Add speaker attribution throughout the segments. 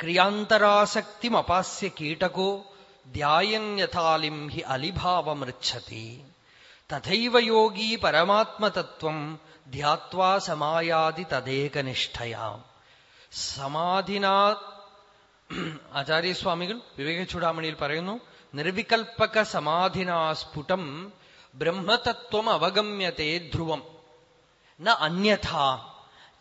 Speaker 1: ക്രിയാന്തരാസക്തിമപാസ്യ കീടകോ ധ്യായന്യഥാലിം he അലിഭാവമൃച്ഛതി. തഥൈവ യോഗി പരമാത്മതത്വം ധ്യാത്വാ സമായാതി തദേകനിഷ്ഠയാം. സമാധിനാ ആചാര്യസ്വാമികൾ വിവേക ചൂടാമണിയിൽ പറയുന്നു നിർവികൽപ്പക സമാധിനാ സ്ഫുടം ബ്രഹ്മതത്വം അവഗമ്യത്തെ ധ്രുവം. ന അന്യഥ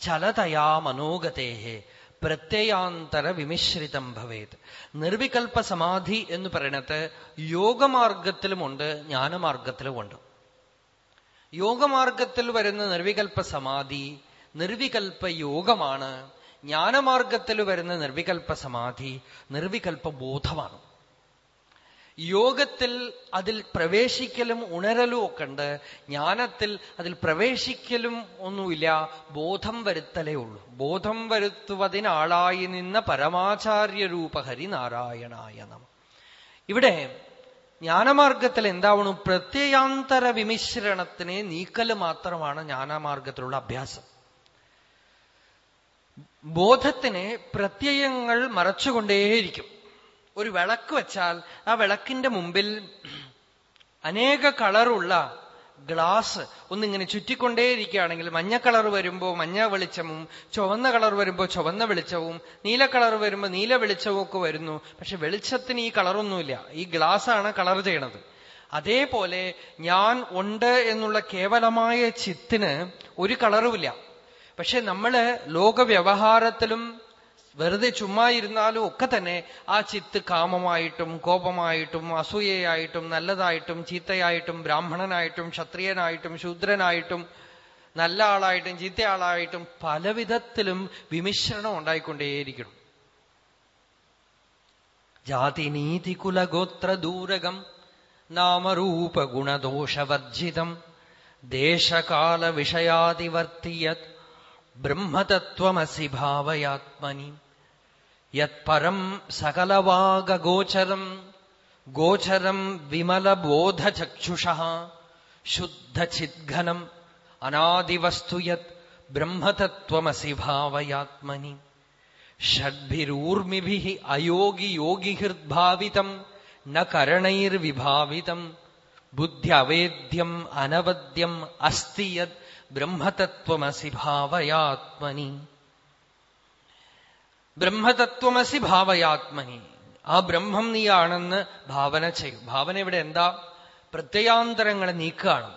Speaker 1: ചലതയാ മനോഗതേ പ്രത്യയാന്തര വിമിശ്രിതം ഭവേത്. നിർവികൽപ്പ സമാധി എന്ന് പറയണത് യോഗമാർഗത്തിലുമുണ്ട് ജ്ഞാനമാർഗത്തിലുമുണ്ട്. യോഗമാർഗത്തിൽ വരുന്ന നിർവികൽപ്പ സമാധി നിർവികൽപ്പ യോഗമാണ് ജ്ഞാനമാർഗത്തിൽ വരുന്ന നിർവികൽപ്പ സമാധി നിർവികൽപ്പ ബോധമാണ്. യോഗത്തിൽ അതിൽ പ്രവേശിക്കലും ഉണരലും ഒക്കെ ഉണ്ട് ജ്ഞാനത്തിൽ അതിൽ പ്രവേശിക്കലും ഒന്നുമില്ല. ബോധം വരുത്തലേ ഉള്ളൂ. ബോധം വരുത്തുവതിനാളായി നിന്ന പരമാചാര്യ രൂപഹരി ഹരിനാരായണായ നമ. ഇവിടെ ജ്ഞാനമാർഗത്തിൽ എന്താവണു? പ്രത്യയാന്തര വിമിശ്രണത്തിനെ നീക്കൽ മാത്രമാണ് ജ്ഞാനമാർഗത്തിലുള്ള അഭ്യാസം. ബോധത്തിനെ പ്രത്യയങ്ങൾ മറച്ചുകൊണ്ടേയിരിക്കും. ഒരു വിളക്ക് വെച്ചാൽ ആ വിളക്കിന്റെ മുമ്പിൽ അനേക കളറുള്ള ഗ്ലാസ് ഒന്നിങ്ങനെ ചുറ്റിക്കൊണ്ടേയിരിക്കുകയാണെങ്കിൽ മഞ്ഞ കളർ വരുമ്പോൾ മഞ്ഞ വെളിച്ചവും ചുവന്ന കളർ വരുമ്പോൾ ചുവന്ന വെളിച്ചവും നീല കളർ വരുമ്പോൾ നീല വെളിച്ചവും ഒക്കെ വരുന്നു. പക്ഷെ വെളിച്ചത്തിന് ഈ കളറൊന്നുമില്ല. ഈ ഗ്ലാസ്സാണ് കളർ ചെയ്യണത്. അതേപോലെ ഞാൻ ഉണ്ട് എന്നുള്ള കേവലമായ ചിത്തിന് ഒരു കളറുമില്ല. പക്ഷെ നമ്മൾ ലോകവ്യവഹാരത്തിലും വെറുതെ ചുമ്മാ ഇരുന്നാലും ഒക്കെ തന്നെ ആ ചിത്ത് കാമമായിട്ടും കോപമായിട്ടും അസൂയയായിട്ടും നല്ലതായിട്ടും ചീത്തയായിട്ടും ബ്രാഹ്മണനായിട്ടും ക്ഷത്രിയനായിട്ടും ശൂദ്രനായിട്ടും നല്ല ആളായിട്ടും ചീത്ത ആളായിട്ടും പലവിധത്തിലും വിമിശ്രണം ഉണ്ടായിക്കൊണ്ടേയിരിക്കണം. ജാതിനീതികുലഗോത്രദൂരകം നാമരൂപഗുണദോഷവർജിതം ദേശകാല വിഷയാതിവർത്തിയത് ബ്രഹ്മതത്വമസി ഭാവയാത്മനി യത്പരം സകലവാഗോചരം ഗോചരം വിമലബോധചക്ഷുഷ ശുദ്ധചിദ്ഘനം അനാദിവസ്തു യത് ബ്രഹ്മതത്വമസി ഭാവയാത്മനി. ഷഡ്ഭിരൂർമിഭി അയോഗിയോഗിഹൃദ്ഭാവിതം ന കരണൈർവിഭാവിതം ബുദ്ധ്യവേദ്യം അനവദ്യം അസ്തി യത് ബ്രഹ്മതത്വമസി ഭാവയാത്മനി. ബ്രഹ്മതത്വമസി ഭാവയാത്മനി. ആ ബ്രഹ്മം നീയാണെന്ന് ഭാവന ചെയ്യും. ഭാവന ഇവിടെ എന്താ? പ്രത്യയാന്തരങ്ങളെ നീക്കുകയാണ്.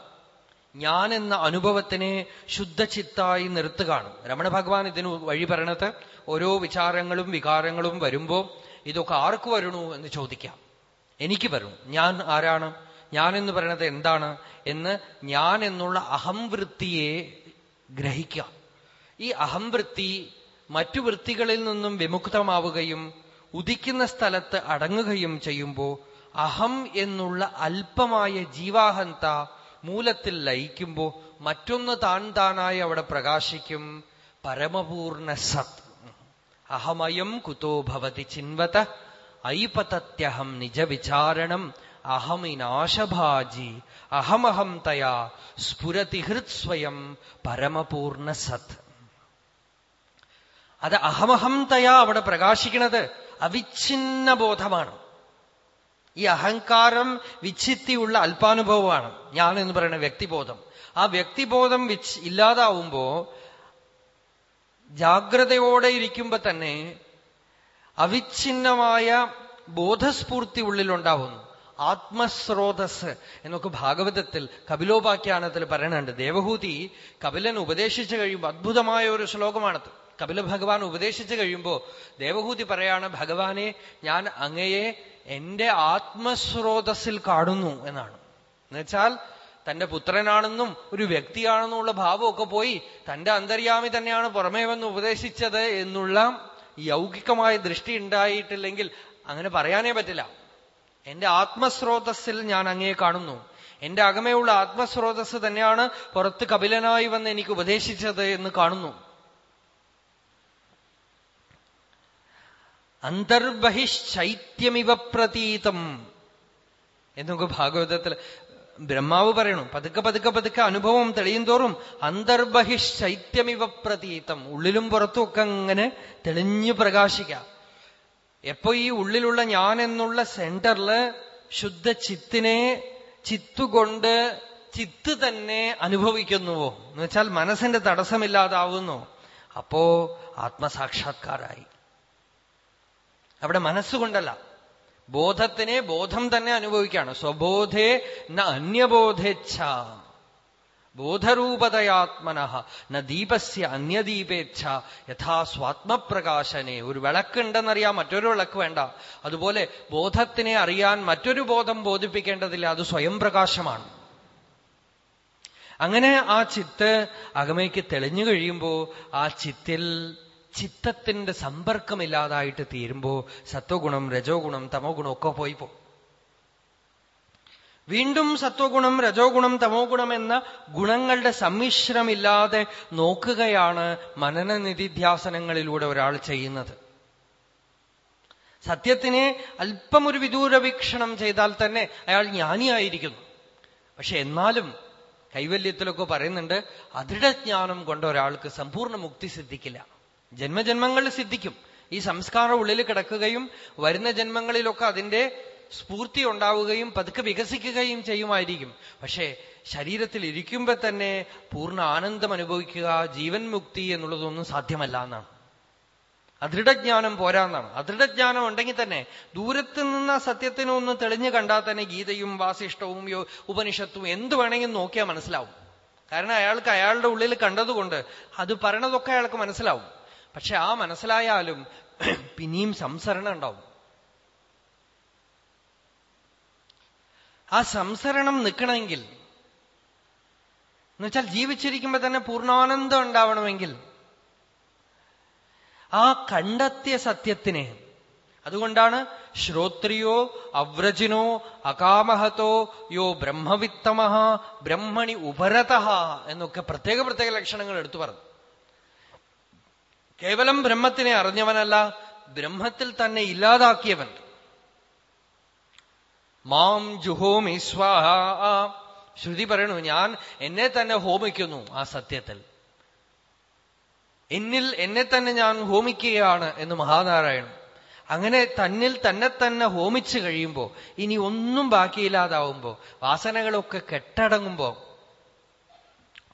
Speaker 1: ഞാൻ എന്ന അനുഭവത്തിനെ ശുദ്ധചിത്തായി നിർത്തുകയാണ്. രമണ ഭഗവാൻ ഇതിന് വഴി പറയണത് ഓരോ വിചാരങ്ങളും വികാരങ്ങളും വരുമ്പോൾ ഇതൊക്കെ ആർക്ക് വരണു എന്ന് ചോദിക്കാം. എനിക്ക് വരും ഞാൻ ആരാണ്? ഞാൻ എന്ന് പറയണത് എന്താണ്? എന്ന് ഞാൻ എന്നുള്ള അഹംവൃത്തിയെ ഗ്രഹിക്കാം ഈ അഹംവൃത്തി മറ്റു വൃത്തികളിൽ നിന്നും വിമുക്തമാവുകയും ഉദിക്കുന്ന സ്ഥലത്ത് അടങ്ങുകയും ചെയ്യുമ്പോൾ അഹം എന്നുള്ള അല്പമായ ജീവാഹന്ത മൂലത്തിൽ ലയിക്കുമ്പോ മറ്റൊന്ന് താൻ താനായി അവിടെ പ്രകാശിക്കും. പരമപൂർണ സത്. അഹമയം കുതോ ഭവതി ചിൻവത. ഐപതത്യഹം നിജവിചാരണം. അഹമിനാശഭാജി. അഹമഹം തയാ. സ്ഫുരതി ഹൃത്സ്വയം പരമപൂർണ സത്. അത് അഹമഹം തയാ അവിടെ പ്രകാശിക്കുന്നത് അവിഛിന്ന ബോധമാണ് ഈ അഹങ്കാരം വിച്ഛിത്തിയുള്ള അല്പാനുഭവമാണ് ഞാൻ എന്ന് പറയുന്ന വ്യക്തിബോധം. ആ വ്യക്തിബോധം വിച്ച് ഇല്ലാതാവുമ്പോ ജാഗ്രതയോടെ ഇരിക്കുമ്പോ തന്നെ അവിഛിന്നമായ ബോധസ്ഫൂർത്തി ഉള്ളിലുണ്ടാവുന്നു. ആത്മസ്രോതസ് എന്നൊക്കെ ഭാഗവതത്തിൽ കപിലോപാഖ്യാനത്തിൽ പറയണുണ്ട്. ദേവഹൂതി കപിലൻ ഉപദേശിച്ചു കഴിയുമ്പോൾ അത്ഭുതമായ ഒരു ശ്ലോകമാണത്. കപില ഭഗവാൻ ഉപദേശിച്ചു കഴിയുമ്പോ ദേവഹൂതി പറയാണ് ഭഗവാനെ ഞാൻ അങ്ങയെ എന്റെ ആത്മസ്രോതസ്സിൽ കാണുന്നു എന്നാണ്. എന്നുവെച്ചാൽ തന്റെ പുത്രനാണെന്നും ഒരു വ്യക്തിയാണെന്നുള്ള ഭാവമൊക്കെ പോയി തന്റെ അന്തര്യാമി തന്നെയാണ് പുറമേ വന്ന് ഉപദേശിച്ചത് എന്നുള്ള യൗകികമായ ദൃഷ്ടി ഉണ്ടായിട്ടില്ലെങ്കിൽ അങ്ങനെ പറയാനേ പറ്റില്ല. എന്റെ ആത്മസ്രോതസ്സിൽ ഞാൻ അങ്ങയെ കാണുന്നു. എന്റെ അകമയുള്ള ആത്മസ്രോതസ് തന്നെയാണ് പുറത്ത് കപിലനായി വന്ന് എനിക്ക് ഉപദേശിച്ചത് എന്ന് കാണുന്നു. അന്തർബഹിശൈത്യമിവ പ്രതീതം. എന്നൊക്കെ ഭാഗവതത്തിൽ ബ്രഹ്മാവ് പറയണു. പതുക്കെ പതുക്കെ പതുക്കെ അനുഭവം തെളിയും തോറും അന്തർബഹിശൈത്യമിവ പ്രതീതം. ഉള്ളിലും പുറത്തും ഒക്കെ അങ്ങനെ തെളിഞ്ഞു പ്രകാശിക്കാം. എപ്പോ ഈ ഉള്ളിലുള്ള ഞാൻ എന്നുള്ള സെന്ററിൽ ശുദ്ധ ചിത്തിനെ ചിത്തുകൊണ്ട് ചിത്ത് തന്നെ അനുഭവിക്കുന്നുവോ? എന്ന് വെച്ചാൽ മനസ്സിന്റെ തടസ്സമില്ലാതാവുന്നു. അപ്പോ ആത്മസാക്ഷാത്കാരായി. അവിടെ മനസ്സുകൊണ്ടല്ല. ബോധത്തിനെ ബോധം തന്നെ അനുഭവിക്കുകയാണ്. സ്വബോധേ ന അന്യബോധേച്ഛ. ബോധരൂപതയാത്മന. ന ദീപസ്യ അന്യദീപേച്ഛ. യഥാ സ്വാത്മപ്രകാശനെ. ഒരു വിളക്കുണ്ടെന്നറിയാൻ മറ്റൊരു വിളക്ക് വേണ്ട. അതുപോലെ ബോധത്തിനെ അറിയാൻ മറ്റൊരു ബോധം ബോധിപ്പിക്കേണ്ടതില്ല. അത് സ്വയം പ്രകാശമാണ്. അങ്ങനെ ആ ചിത്ത് അകമയ്ക്ക് തെളിഞ്ഞു കഴിയുമ്പോൾ ആ ചിത്തിൽ ചിത്തത്തിന്റെ സമ്പർക്കമില്ലാതായിട്ട് തീരുമ്പോ സത്വഗുണം രജോ ഗുണം തമോ ഗുണം ഒക്കെ പോയി പോകും വീണ്ടും സത്വഗുണം രജോ ഗുണം തമോ ഗുണം എന്ന ഗുണങ്ങളുടെ സമ്മിശ്രമില്ലാതെ നോക്കുകയാണ് മനന നിധിധ്യാസനങ്ങളിലൂടെ ഒരാൾ ചെയ്യുന്നത്. സത്യത്തിനെ അല്പം ഒരു വിദൂര വീക്ഷണം ചെയ്താൽ തന്നെ അയാൾ ജ്ഞാനിയായിരിക്കുന്നു. പക്ഷെ എന്നാലും കൈവല്യത്തിലൊക്കെ പറയുന്നുണ്ട് അദൃഢജ്ഞാനം കൊണ്ട് ഒരാൾക്ക് സമ്പൂർണ മുക്തി സിദ്ധിക്കില്ല. ജന്മജന്മങ്ങളിൽ സിദ്ധിക്കും. ഈ സംസ്കാരം ഉള്ളിൽ കിടക്കുകയും വരുന്ന ജന്മങ്ങളിലൊക്കെ അതിന്റെ സ്ഫൂർത്തി ഉണ്ടാവുകയും പതുക്കെ വികസിക്കുകയും ചെയ്യുമായിരിക്കും. പക്ഷേ ശരീരത്തിൽ ഇരിക്കുമ്പോൾ തന്നെ പൂർണ ആനന്ദം അനുഭവിക്കുക ജീവൻ മുക്തി എന്നുള്ളതൊന്നും സാധ്യമല്ല എന്നാണ്. അദൃഢജ്ഞാനം പോരാന്നാണ് അദൃഢജ്ഞാനം ഉണ്ടെങ്കിൽ തന്നെ ദൂരത്തു നിന്ന് സത്യത്തിനൊന്ന് തെളിഞ്ഞു കണ്ടാൽ തന്നെ ഗീതയും വാസിഷ്ടവും ഉപനിഷത്തും എന്ത് വേണമെങ്കിലും നോക്കിയാൽ മനസ്സിലാവും. കാരണം അയാൾക്ക് അയാളുടെ ഉള്ളിൽ കണ്ടതുകൊണ്ട് അത് പറയണതൊക്കെ അയാൾക്ക് മനസ്സിലാവും. പക്ഷെ ആ മനസ്സിലായാലും പിന്നെയും സംസരണം ഉണ്ടാവും. ആ സംസരണം നിൽക്കണമെങ്കിൽ എന്നുവെച്ചാൽ ജീവിച്ചിരിക്കുമ്പോ തന്നെ പൂർണാനന്ദം ഉണ്ടാവണമെങ്കിൽ ആ കണ്ടെത്തിയ സത്യത്തിനെ അതുകൊണ്ടാണ് ശ്രോത്രിയോ അവ്രജിനോ അകാമഹത്തോ യോ ബ്രഹ്മവിത്തമഹ ബ്രഹ്മണി ഉപരത എന്നൊക്കെ പ്രത്യേക പ്രത്യേക ലക്ഷണങ്ങൾ എടുത്തു പറഞ്ഞു. കേവലം ബ്രഹ്മത്തിനെ അറിഞ്ഞവനല്ല ബ്രഹ്മത്തിൽ തന്നെ ഇല്ലാതാക്കിയവൻ. മാം ജുഹോമി സ്വാഹ. ശ്രുതി പറയണു ഞാൻ എന്നെ തന്നെ ഹോമിക്കുന്നു ആ സത്യത്തിൽ. എന്നിൽ എന്നെ തന്നെ ഞാൻ ഹോമിക്കുകയാണ് എന്ന് മഹാനാരായണൻ. അങ്ങനെ തന്നിൽ തന്നെ തന്നെ ഹോമിച്ചു കഴിയുമ്പോൾ ഇനി ഒന്നും ബാക്കിയില്ലാതാവുമ്പോ വാസനകളൊക്കെ കെട്ടടങ്ങുമ്പോൾ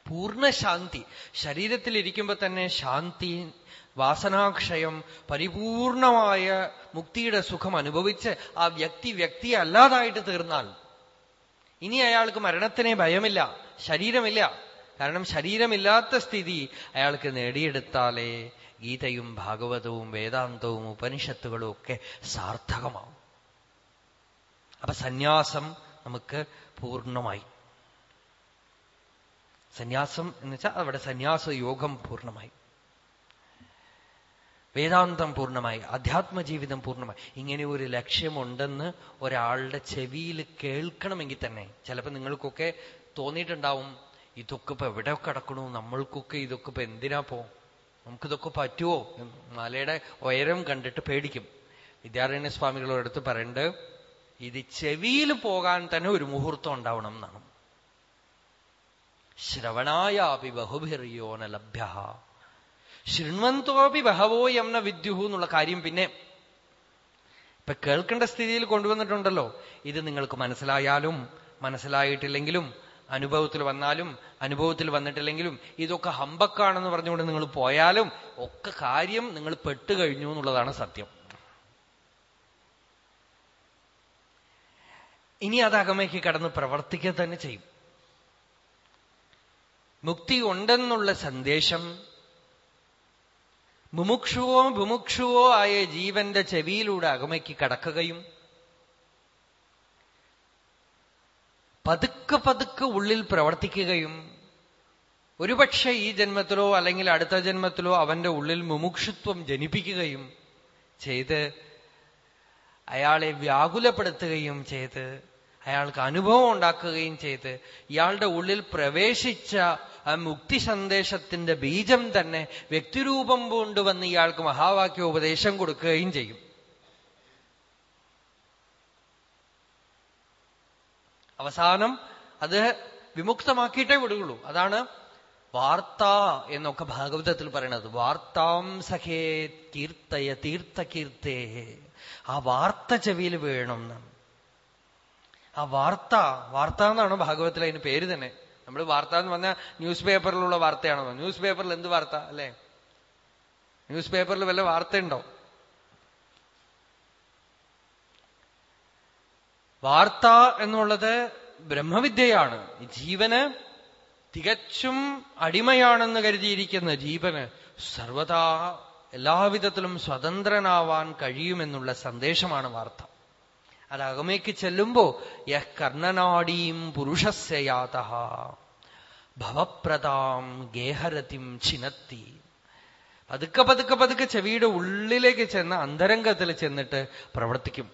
Speaker 1: പൂർണ ശാന്തി. ശരീരത്തിൽ ശരീരത്തിലിരിക്കുമ്പോ തന്നെ ശാന്തി വാസനാക്ഷയം പരിപൂർണമായ മുക്തിയുടെ സുഖം അനുഭവിച്ച് ആ വ്യക്തി വ്യക്തി അല്ലാതായിട്ട് തീർന്നാൽ ഇനി അയാൾക്ക് മരണത്തിനെ ഭയമില്ല ശരീരമില്ല. കാരണം ശരീരമില്ലാത്ത സ്ഥിതി അയാൾക്ക് നേടിയെടുത്താലേ ഗീതയും ഭാഗവതവും വേദാന്തവും ഉപനിഷത്തുകളും ഒക്കെ സാർത്ഥകമാവും. അപ്പൊ സന്യാസം നമുക്ക് പൂർണമായി. സന്യാസം എന്ന് വെച്ചാൽ അവിടെ സന്യാസ യോഗം പൂർണമായി. വേദാന്തം പൂർണമായി അധ്യാത്മജീവിതം പൂർണമായി. ഇങ്ങനെ ഒരു ലക്ഷ്യമുണ്ടെന്ന് ഒരാളുടെ ചെവിയിൽ കേൾക്കണമെങ്കിൽ തന്നെ ചിലപ്പോൾ നിങ്ങൾക്കൊക്കെ തോന്നിയിട്ടുണ്ടാവും ഇതൊക്കെ ഇപ്പൊ എവിടെ കിടക്കണു? നമ്മൾക്കൊക്കെ ഇതൊക്കെ ഇപ്പൊ എന്തിനാ പോ? നമുക്കിതൊക്കെ പറ്റുമോ മലയുടെ ഉയരം കണ്ടിട്ട് പേടിക്കും. വിദ്യാരണ്യ സ്വാമികളോട് അടുത്ത് പറയുന്നുണ്ട് ഇത് ചെവിയിൽ പോകാൻ തന്നെ ഒരു മുഹൂർത്തം ഉണ്ടാവണം എന്നാണ്. ശ്രവണായാപി ബഹുഭിറിയോന ലഭ്യ ശൃണ്വന്തോപി ബഹവോ യംന വിദ്യുഹു എന്നുള്ള കാര്യം പിന്നെ ഇപ്പൊ കേൾക്കേണ്ട സ്ഥിതിയിൽ കൊണ്ടുവന്നിട്ടുണ്ടല്ലോ. ഇത് നിങ്ങൾക്ക് മനസ്സിലായാലും മനസ്സിലായിട്ടില്ലെങ്കിലും അനുഭവത്തിൽ വന്നാലും അനുഭവത്തിൽ വന്നിട്ടില്ലെങ്കിലും ഇതൊക്കെ ഹമ്പക്കാണെന്ന് പറഞ്ഞുകൊണ്ട് നിങ്ങൾ പോയാലും ഒക്കെ കാര്യം നിങ്ങൾ പെട്ടുകഴിഞ്ഞു എന്നുള്ളതാണ് സത്യം. ഇനി അത് അകമയ്ക്ക് കടന്ന് പ്രവർത്തിക്കുക തന്നെ ചെയ്യും. മുക്തി ഉണ്ടെന്നുള്ള സന്ദേശം മുമുക്ഷുവോ വിമുക്ഷുവോ ആയ ജീവന്റെ ചെവിയിലൂടെ അകമയ്ക്ക് കടക്കുകയും പതുക്കെ പതുക്കെ ഉള്ളിൽ പ്രവർത്തിക്കുകയും ഒരുപക്ഷെ ഈ ജന്മത്തിലോ അല്ലെങ്കിൽ അടുത്ത ജന്മത്തിലോ അവന്റെ ഉള്ളിൽ മുമുക്ഷുത്വം ജനിപ്പിക്കുകയും ചെയ്ത് അയാളെ വ്യാകുലപ്പെടുത്തുകയും ചെയ്ത് അയാൾക്ക് അനുഭവം ഉണ്ടാക്കുകയും ചെയ്ത് ഇയാളുടെ ഉള്ളിൽ പ്രവേശിച്ച ആ മുക്തി സന്ദേശത്തിന്റെ ബീജം തന്നെ വ്യക്തിരൂപം കൊണ്ടുവന്ന് ഇയാൾക്ക് മഹാവാക്യ ഉപദേശം കൊടുക്കുകയും ചെയ്യും. അവസാനം അത് വിമുക്തമാക്കിയിട്ടേ വിടുകയുള്ളൂ. അതാണ് വാർത്ത എന്നൊക്കെ ഭാഗവതത്തിൽ പറയണത്. വാർത്താം സഖേ കീർത്തയ തീർത്ഥകീർത്തേ. ആ വാർത്ത ചെവിയിൽ വേണം ആ വാർത്ത വാർത്ത എന്നാണ് ഭാഗവത്തിൽ അതിന് പേര് തന്നെ. നമ്മൾ വാർത്ത എന്ന് പറഞ്ഞാൽ ന്യൂസ് പേപ്പറിലുള്ള വാർത്തയാണോ? ന്യൂസ് പേപ്പറിൽ എന്ത് വാർത്ത അല്ലേ? ന്യൂസ് പേപ്പറിൽ വല്ല വാർത്തയുണ്ടോ? വാർത്ത എന്നുള്ളത് ബ്രഹ്മവിദ്യയാണ്. ജീവന് തികച്ചും അടിമയാണെന്ന് കരുതിയിരിക്കുന്ന ജീവന് സർവതാ എല്ലാവിധത്തിലും സ്വതന്ത്രനാവാൻ കഴിയുമെന്നുള്ള സന്ദേശമാണ് വാർത്ത. അത് അകമേക്ക് ചെല്ലുമ്പോ യഹ് കർണനാടീം പുരുഷസ്യാത ഭവപ്രതാം ഗേഹരതിം ചിനത്തി പതുക്കെ പതുക്കെ പതുക്കെ ചെവിയുടെ ഉള്ളിലേക്ക് ചെന്ന് അന്തരംഗത്തിൽ ചെന്നിട്ട് പ്രവർത്തിക്കും.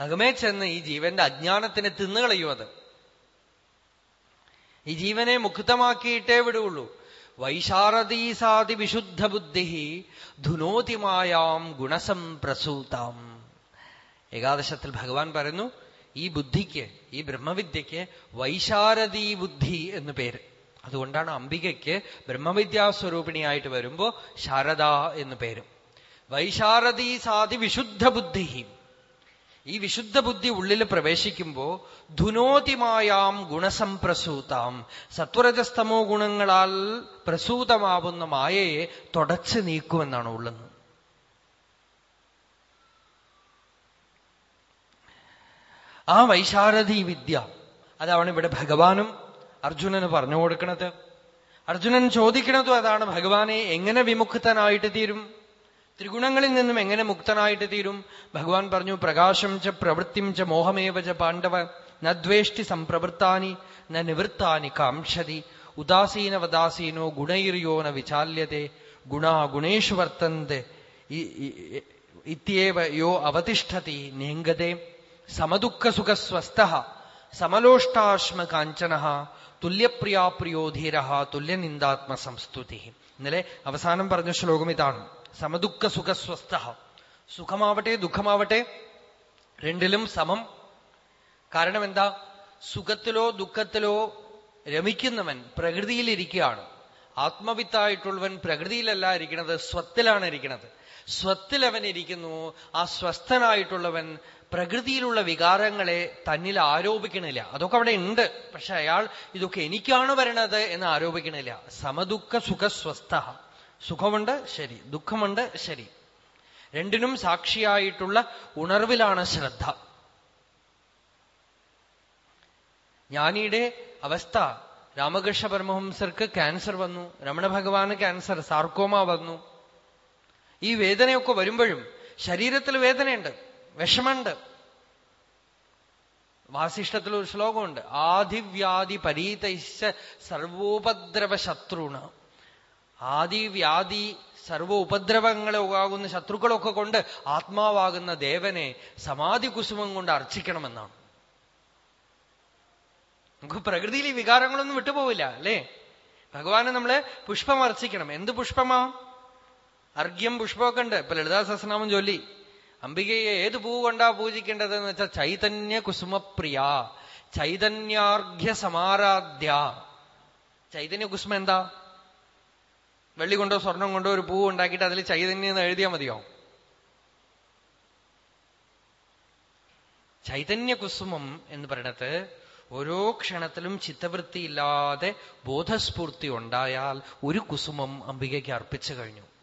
Speaker 1: അകമേ ചെന്ന് ഈ ജീവന്റെ അജ്ഞാനത്തിനെ തിന്നുകളയും അത്. ഈ ജീവനെ മുക്തമാക്കിയിട്ടേ വിടുള്ളൂ. വൈശാരദീസാതി വിശുദ്ധ ബുദ്ധി ധുനോതിമായാം ഗുണസംപ്രസൂതാം ഏകാദശത്തിൽ ഭഗവാൻ പറയുന്നു ഈ ബുദ്ധിക്ക് ഈ ബ്രഹ്മവിദ്യക്ക് വൈശാരദീ ബുദ്ധി എന്ന് പേര്. അതുകൊണ്ടാണ് അംബികയ്ക്ക് ബ്രഹ്മവിദ്യാസ്വരൂപിണിയായിട്ട് വരുമ്പോ ശാരദ എന്ന് പേരും. വൈശാരദീസാതി വിശുദ്ധ ബുദ്ധി. ഈ വിശുദ്ധ ബുദ്ധി ഉള്ളിൽ പ്രവേശിക്കുമ്പോ ധുനോതിമായാം ഗുണസംപ്രസൂതാം. സത്വരജസ്തമോ ഗുണങ്ങളാൽ പ്രസൂതമാവുന്ന മായയെ തുടച്ചു നീക്കുമെന്നാണ് ഉള്ളത്. ആ വൈശാരഥി വിദ്യ അതാണ് ഇവിടെ ഭഗവാനും അർജുനന് പറഞ്ഞു കൊടുക്കണത് അർജുനൻ ചോദിക്കണതും അതാണ് ഭഗവാനെ എങ്ങനെ വിമുക്തനായിട്ട് തീരും ത്രിഗുണങ്ങളിൽ നിന്നും എങ്ങനെ മുക്തനായിട്ട് തീരും ഭഗവാൻ പറഞ്ഞു പ്രകാശം ച പ്രവൃത്തിം ച മോഹമേവ ച പാണ്ഡവ നദ്വേഷ്ടി സംപ്രവൃത്താനി ന നിവൃത്താനി കാംക്ഷതി ഉദാസീനവദാസീനോ ഗുണൈര്യോ ന വിചാല്യത്തെ ഗുണാ ഗുണേഷു വർത്തന്തെ ഇത്യേവ യോ അവതിഷ്ഠതി നേങ്കതെ സമദുഃഖസുഖസ്വസ്ഥ സമലോഷ്ടാശ്മ കാഞ്ചന തുല്യപ്രിയാപ്രിയോധീര തുല്യനിന്ദാത്മ സംസ്തുതി ഇന്നലെ അവസാനം പറഞ്ഞ ശ്ലോകം ഇതാണ്. സമദുഃഖ സുഖസ്വസ്ഥ സുഖമാവട്ടെ ദുഃഖമാവട്ടെ രണ്ടിലും സമം. കാരണം എന്താ സുഖത്തിലോ ദുഃഖത്തിലോ രമിക്കുന്നവൻ പ്രകൃതിയിലിരിക്കുകയാണ്. ആത്മവിത്തായിട്ടുള്ളവൻ പ്രകൃതിയിലല്ല ഇരിക്കുന്നത് സ്വത്തിലാണ് ഇരിക്കുന്നത്. സ്വത്തിൽ അവൻ ഇരിക്കുന്നു ആ സ്വസ്ഥനായിട്ടുള്ളവൻ പ്രകൃതിയിലുള്ള വികാരങ്ങളെ തന്നിൽ ആരോപിക്കണില്ല. അതൊക്കെ അവിടെ ഉണ്ട്. പക്ഷെ അയാൾ ഇതൊക്കെ എനിക്കാണ് വരണത് എന്ന് ആരോപിക്കണില്ല. സമദുഃഖ സുഖസ്വസ്ഥ സുഖമുണ്ട് ശരി. ദുഃഖമുണ്ട് ശരി. രണ്ടിനും സാക്ഷിയായിട്ടുള്ള ഉണർവിലാണ് ശ്രദ്ധ. ജ്ഞാനിയുടെ അവസ്ഥ. രാമകൃഷ്ണ പരമഹംസർക്ക് ക്യാൻസർ വന്നു. രമണ ഭഗവാന് ക്യാൻസർ. സാർക്കോമ വന്നു. ഈ വേദനയൊക്കെ വരുമ്പോഴും ശരീരത്തിൽ വേദനയുണ്ട് വിഷമുണ്ട് വാസിഷ്ടത്തിൽ ഒരു ശ്ലോകമുണ്ട് ആദിവ്യാധി പരീതൈശ സർവോപദ്രവ ശത്രുണ. ആദിവ്യാധി സർവ ഉപദ്രവങ്ങളാകുന്ന ശത്രുക്കളൊക്കെ കൊണ്ട് ആത്മാവാകുന്ന ദേവനെ സമാധി കുസുമം കൊണ്ട് അർച്ചിക്കണമെന്നാണ്. നമുക്ക് പ്രകൃതിയിൽ ഈ വികാരങ്ങളൊന്നും വിട്ടുപോവില്ല അല്ലേ? ഭഗവാനെ നമ്മൾ പുഷ്പം അർച്ചിക്കണം. എന്ത് പുഷ്പമാ? അർഘ്യം പുഷ്പമൊക്കെ ഉണ്ട് ഇപ്പൊ ലളിതാ സഹസ്രനാമം ചൊല്ലി. അംബികയെ ഏത് പൂ കൊണ്ടാ പൂജിക്കേണ്ടത് എന്ന് വെച്ചാൽ ചൈതന്യ കുസുമപ്രിയ. ചൈതന്യാർഘ്യ സമാരാധ്യ. ചൈതന്യ കുസുമ എന്താ? വെള്ളി കൊണ്ടോ സ്വർണം കൊണ്ടോ ഒരു പൂ ഉണ്ടാക്കിയിട്ട് അതിൽ ചൈതന്യം എന്ന് എഴുതിയാൽ മതിയോ? ചൈതന്യ കുസുമം എന്ന് പറയണത് ഓരോ ക്ഷണത്തിലും ചിത്തവൃത്തി ഇല്ലാതെ ബോധസ്ഫൂർത്തി ഉണ്ടായാൽ ഒരു കുസുമം അംബികയ്ക്ക് അർപ്പിച്ചു കഴിഞ്ഞു.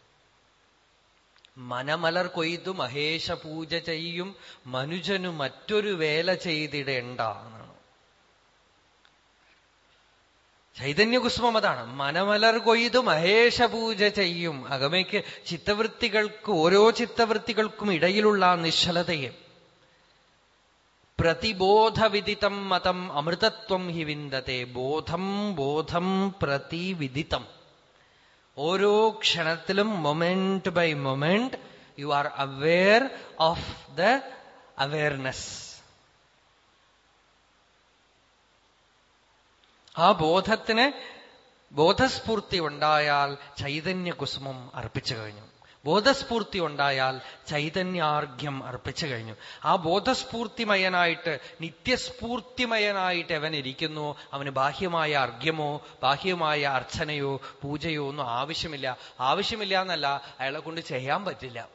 Speaker 1: മനമലർ കൊയ്തു മഹേശ പൂജ ചെയ്യും മനുജനു മറ്റൊരു വേല ചെയ്തിടേണ്ട എന്നാണ് ചൈതന്യകുസുമം അതാണ്. മനമലർ കൊയ്തു മഹേശ പൂജ ചെയ്യും. അകമയ്ക്ക് ചിത്തവൃത്തികൾക്ക് ഓരോ ചിത്തവൃത്തികൾക്കും ഇടയിലുള്ള നിശ്ചലതയെ. പ്രതിബോധവിദിതം മതം അമൃതത്വം ഹി ബോധം ബോധം പ്രതിവിദിതം. ഓരോ ക്ഷണത്തിലും moment by moment you are aware of the awareness ആ ബോധത്തിന് ബോധസ്ഫൂർത്തി ഉണ്ടായാൽ ചൈതന്യ കുസുമം അർപ്പിച്ചു കഴിഞ്ഞു. ബോധസ്ഫൂർത്തി ഉണ്ടായാൽ ചൈതന്യാർഘ്യം അർപ്പിച്ചു കഴിഞ്ഞു. ആ ബോധസ്ഫൂർത്തിമയനായിട്ട് നിത്യസ്ഫൂർത്തിമയനായിട്ട് അവൻ ഇരിക്കുന്നു. അവന് ബാഹ്യമായ അർഘ്യമോ ബാഹ്യമായ അർച്ചനയോ പൂജയോ ഒന്നും ആവശ്യമില്ല. ആവശ്യമില്ല എന്നല്ല അയാളെ കൊണ്ട് ചെയ്യാൻ പറ്റില്ല.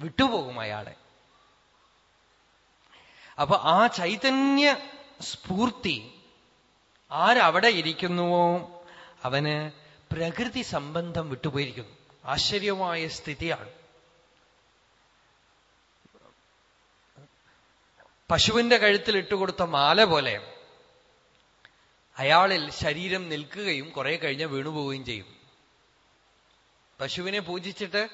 Speaker 1: വിട്ടുപോകും അയാളെ. അപ്പൊ ആ ചൈതന്യ സ്ഫൂർത്തി ആരവിടെ ഇരിക്കുന്നുവോ? അവന് പ്രകൃതി സംബന്ധം വിട്ടുപോയിരിക്കുന്നു. ആശ്ചര്യമായ സ്ഥിതിയാണ്. പശുവിന്റെ കഴുത്തിൽ ഇട്ടുകൊടുത്ത മാല പോലെ അയാളിൽ ശരീരം നിൽക്കുകയും കുറെ കഴിഞ്ഞ് വീണുപോവുകയും ചെയ്യും. പശുവിനെ പൂജിച്ചിട്ട്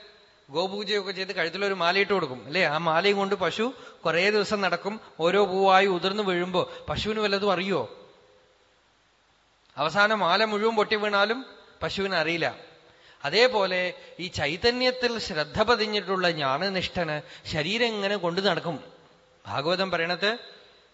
Speaker 1: ഗോപൂജയൊക്കെ ചെയ്ത് കഴുത്തിൽ കഴുത്തിലൊരു മാലയിട്ട് കൊടുക്കും അല്ലേ? ആ മാലയും കൊണ്ട് പശു കുറേ ദിവസം നടക്കും ഓരോ പൂവായി ഉതിർന്നു വീഴുമ്പോ. പശുവിന് വല്ലതും അറിയോ? അവസാനം മാല മുഴുവൻ പൊട്ടി വീണാലും പശുവിന് അറിയില്ല. അതേപോലെ ഈ ചൈതന്യത്തിൽ ശ്രദ്ധ പതിഞ്ഞിട്ടുള്ള ജ്ഞാനനിഷ്ഠന് ശരീരം ഇങ്ങനെ കൊണ്ടു നടക്കും? ഭാഗവതം പറയണത്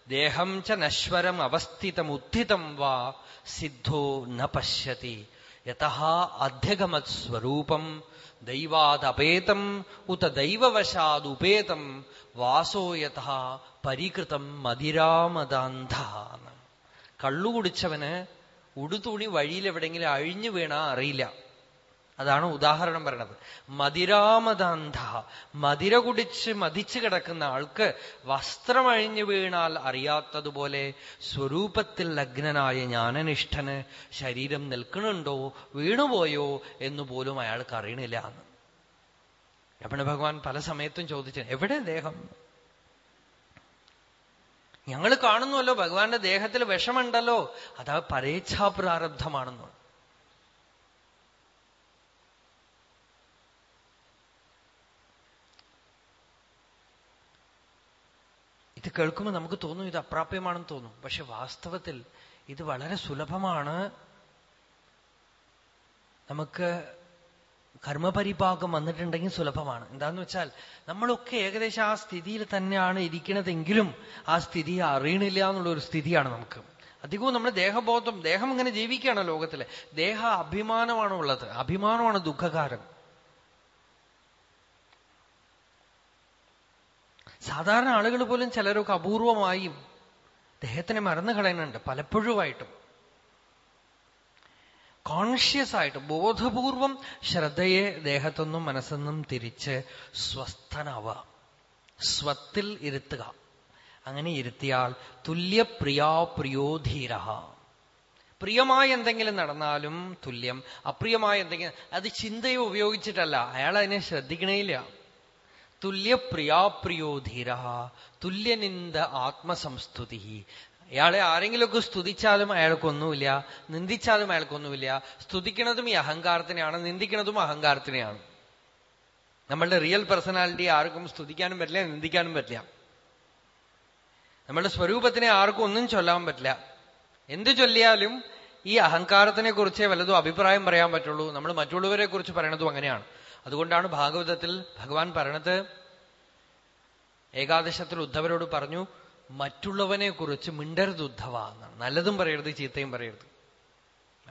Speaker 1: ദേഹം ച നശ്വരം അവസ്ഥിതം ഉത്ഥിതം വാ സിദ്ധോ ന പശ്യതി. യഥാ അധ്യഗമത് സ്വരൂപം ദൈവാദപേതം ഉത ദൈവവശാദുപേതം. വാസോ യഥാ പരികൃതം മതിരാമദാന്ധ. കള്ളു കുടിച്ചവന് ഉടുതുണി വഴിയിൽ എവിടെങ്കിലും അഴിഞ്ഞു വീണാ അറിയില്ല. അതാണ് ഉദാഹരണം പറയണത്. മതിരാമദാന്ധ മതിര കുടിച്ച് മതിച്ചു കിടക്കുന്ന ആൾക്ക് വസ്ത്രമഴിഞ്ഞു വീണാൽ അറിയാത്തതുപോലെ സ്വരൂപത്തിൽ ലഗ്നനായ ജ്ഞാനനിഷ്ഠന് ശരീരം നിൽക്കണുണ്ടോ വീണുപോയോ എന്ന് പോലും അയാൾക്ക് അറിയണില്ല എന്ന്. രമണ ഭഗവാൻ പല സമയത്തും ചോദിച്ചു എവിടെ ദേഹം? ഞങ്ങൾ കാണുന്നുവല്ലോ ഭഗവാന്റെ ദേഹത്തിൽ വിഷമുണ്ടല്ലോ. അതാ പരേച്ഛാപ്രാരബ്ധമാണെന്നു ഇത് കേൾക്കുമ്പോൾ നമുക്ക് തോന്നും ഇത് അപ്രാപ്യമാണെന്ന് തോന്നും. പക്ഷെ വാസ്തവത്തിൽ ഇത് വളരെ സുലഭമാണ്. നമുക്ക് കർമ്മപരിപാകം വന്നിട്ടുണ്ടെങ്കിൽ സുലഭമാണ്. എന്താന്ന് വെച്ചാൽ നമ്മളൊക്കെ ഏകദേശം ആ സ്ഥിതിയിൽ തന്നെയാണ് ഇരിക്കണതെങ്കിലും ആ സ്ഥിതി അറിയണില്ല എന്നുള്ള ഒരു സ്ഥിതിയാണ് നമുക്ക്. അധികവും നമ്മുടെ ദേഹബോധം ദേഹം ഇങ്ങനെ ജീവിക്കുകയാണ് ലോകത്തിലെ. ദേഹ അഭിമാനമാണ് ഉള്ളത് അഭിമാനമാണ് ദുഃഖകാരം. സാധാരണ ആളുകൾ പോലും ചിലരൊക്കെ അപൂർവമായും ദേഹത്തിനെ മറന്നു കളയുന്നുണ്ട് പലപ്പോഴുമായിട്ടും. കോൺഷ്യസ് ആയിട്ട് ബോധപൂർവം ശ്രദ്ധയെ ദേഹത്തൊന്നും മനസ്സൊന്നും തിരിച്ച് സ്വസ്ഥനാവുക. സ്വത്തിൽ ഇരുത്തുക. അങ്ങനെ ഇരുത്തിയാൽ തുല്യപ്രിയാ പ്രിയോധീര പ്രിയമായ എന്തെങ്കിലും നടന്നാലും തുല്യം അപ്രിയമായ എന്തെങ്കിലും അത് ചിന്തയെ ഉപയോഗിച്ചിട്ടല്ല. അയാൾ അതിനെ ശ്രദ്ധിക്കണേയില്ല. തുല്യപ്രിയാപ്രിയോ ധീര തുല്യനിന്ദ ആത്മസംസ്തുതി. ഇയാളെ ആരെങ്കിലുമൊക്കെ സ്തുതിച്ചാലും അയാൾക്കൊന്നുമില്ല നിന്ദിച്ചാലും അയാൾക്കൊന്നുമില്ല. സ്തുതിക്കുന്നതും ഈ അഹങ്കാരത്തിനെയാണ് നിന്ദിക്കുന്നതും അഹങ്കാരത്തിനെയാണ്. നമ്മളുടെ റിയൽ പേഴ്സണാലിറ്റി ആർക്കും സ്തുതിക്കാനും പറ്റില്ല നിന്ദിക്കാനും പറ്റില്ല. നമ്മളുടെ സ്വരൂപത്തിനെ ആർക്കും ഒന്നും ചൊല്ലാൻ പറ്റില്ല. എന്ത് ചൊല്ലിയാലും ഈ അഹങ്കാരത്തിനെ കുറിച്ചേ വല്ലതും അഭിപ്രായം പറയാൻ പറ്റുള്ളൂ. നമ്മൾ മറ്റുള്ളവരെ കുറിച്ച് പറയണതും അങ്ങനെയാണ്. അതുകൊണ്ടാണ് ഭാഗവതത്തിൽ ഭഗവാൻ പറയണത്. ഏകാദശത്തിൽ ഉദ്ധവരോട് പറഞ്ഞു മറ്റുള്ളവനെ കുറിച്ച് മിണ്ടരുത് ഉദ്ധവ എന്നാണ്. നല്ലതും പറയരുത് ചീത്തയും പറയരുത്.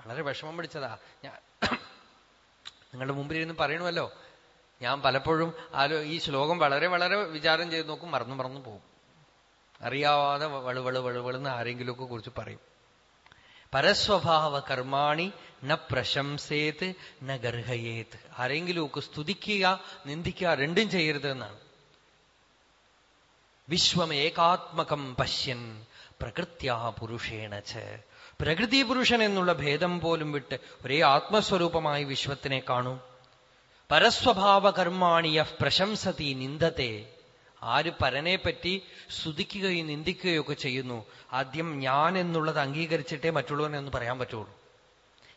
Speaker 1: വളരെ വിഷമം പിടിച്ചതാ. ഞാൻ നിങ്ങളുടെ മുമ്പിൽ ഇരുന്ന് പറയണമല്ലോ. ഞാൻ പലപ്പോഴും ആലോ ഈ ശ്ലോകം വളരെ വളരെ വിചാരം ചെയ്ത് നോക്കും മറന്നു മറന്നു പോകും. അറിയാതെ വളുവൾ വളുവളെന്ന് ആരെങ്കിലുമൊക്കെ കുറിച്ച് പറയും. പരസ്വഭാവ കർമാണി ന പ്രശംസേത് ന ഗർഹയേത്. ആരെങ്കിലും ഒക്കെ സ്തുതിക്കുക നിന്ദിക്കുക രണ്ടും ചെയ്യരുത് എന്നാണ് വിശ്വം ഏകാത്മകം പശ്യൻ പ്രകൃത്യാ പുരുഷേണ പ്രകൃതി പുരുഷൻ എന്നുള്ള ഭേദം പോലും വിട്ട് ഒരേ ആത്മസ്വരൂപമായി വിശ്വത്തിനെ കാണൂ. പരസ്വഭാവ കർമാണിയ പ്രശംസതി നിന്ദത്തെ ആര് പരനെ പറ്റി സ്തുതിക്കുകയും നിന്ദിക്കുകയും ഒക്കെ ചെയ്യുന്നു ആദ്യം ഞാൻ എന്നുള്ളത് അംഗീകരിച്ചിട്ടേ മറ്റുള്ളവനെ ഒന്ന് പറയാൻ പറ്റുള്ളൂ.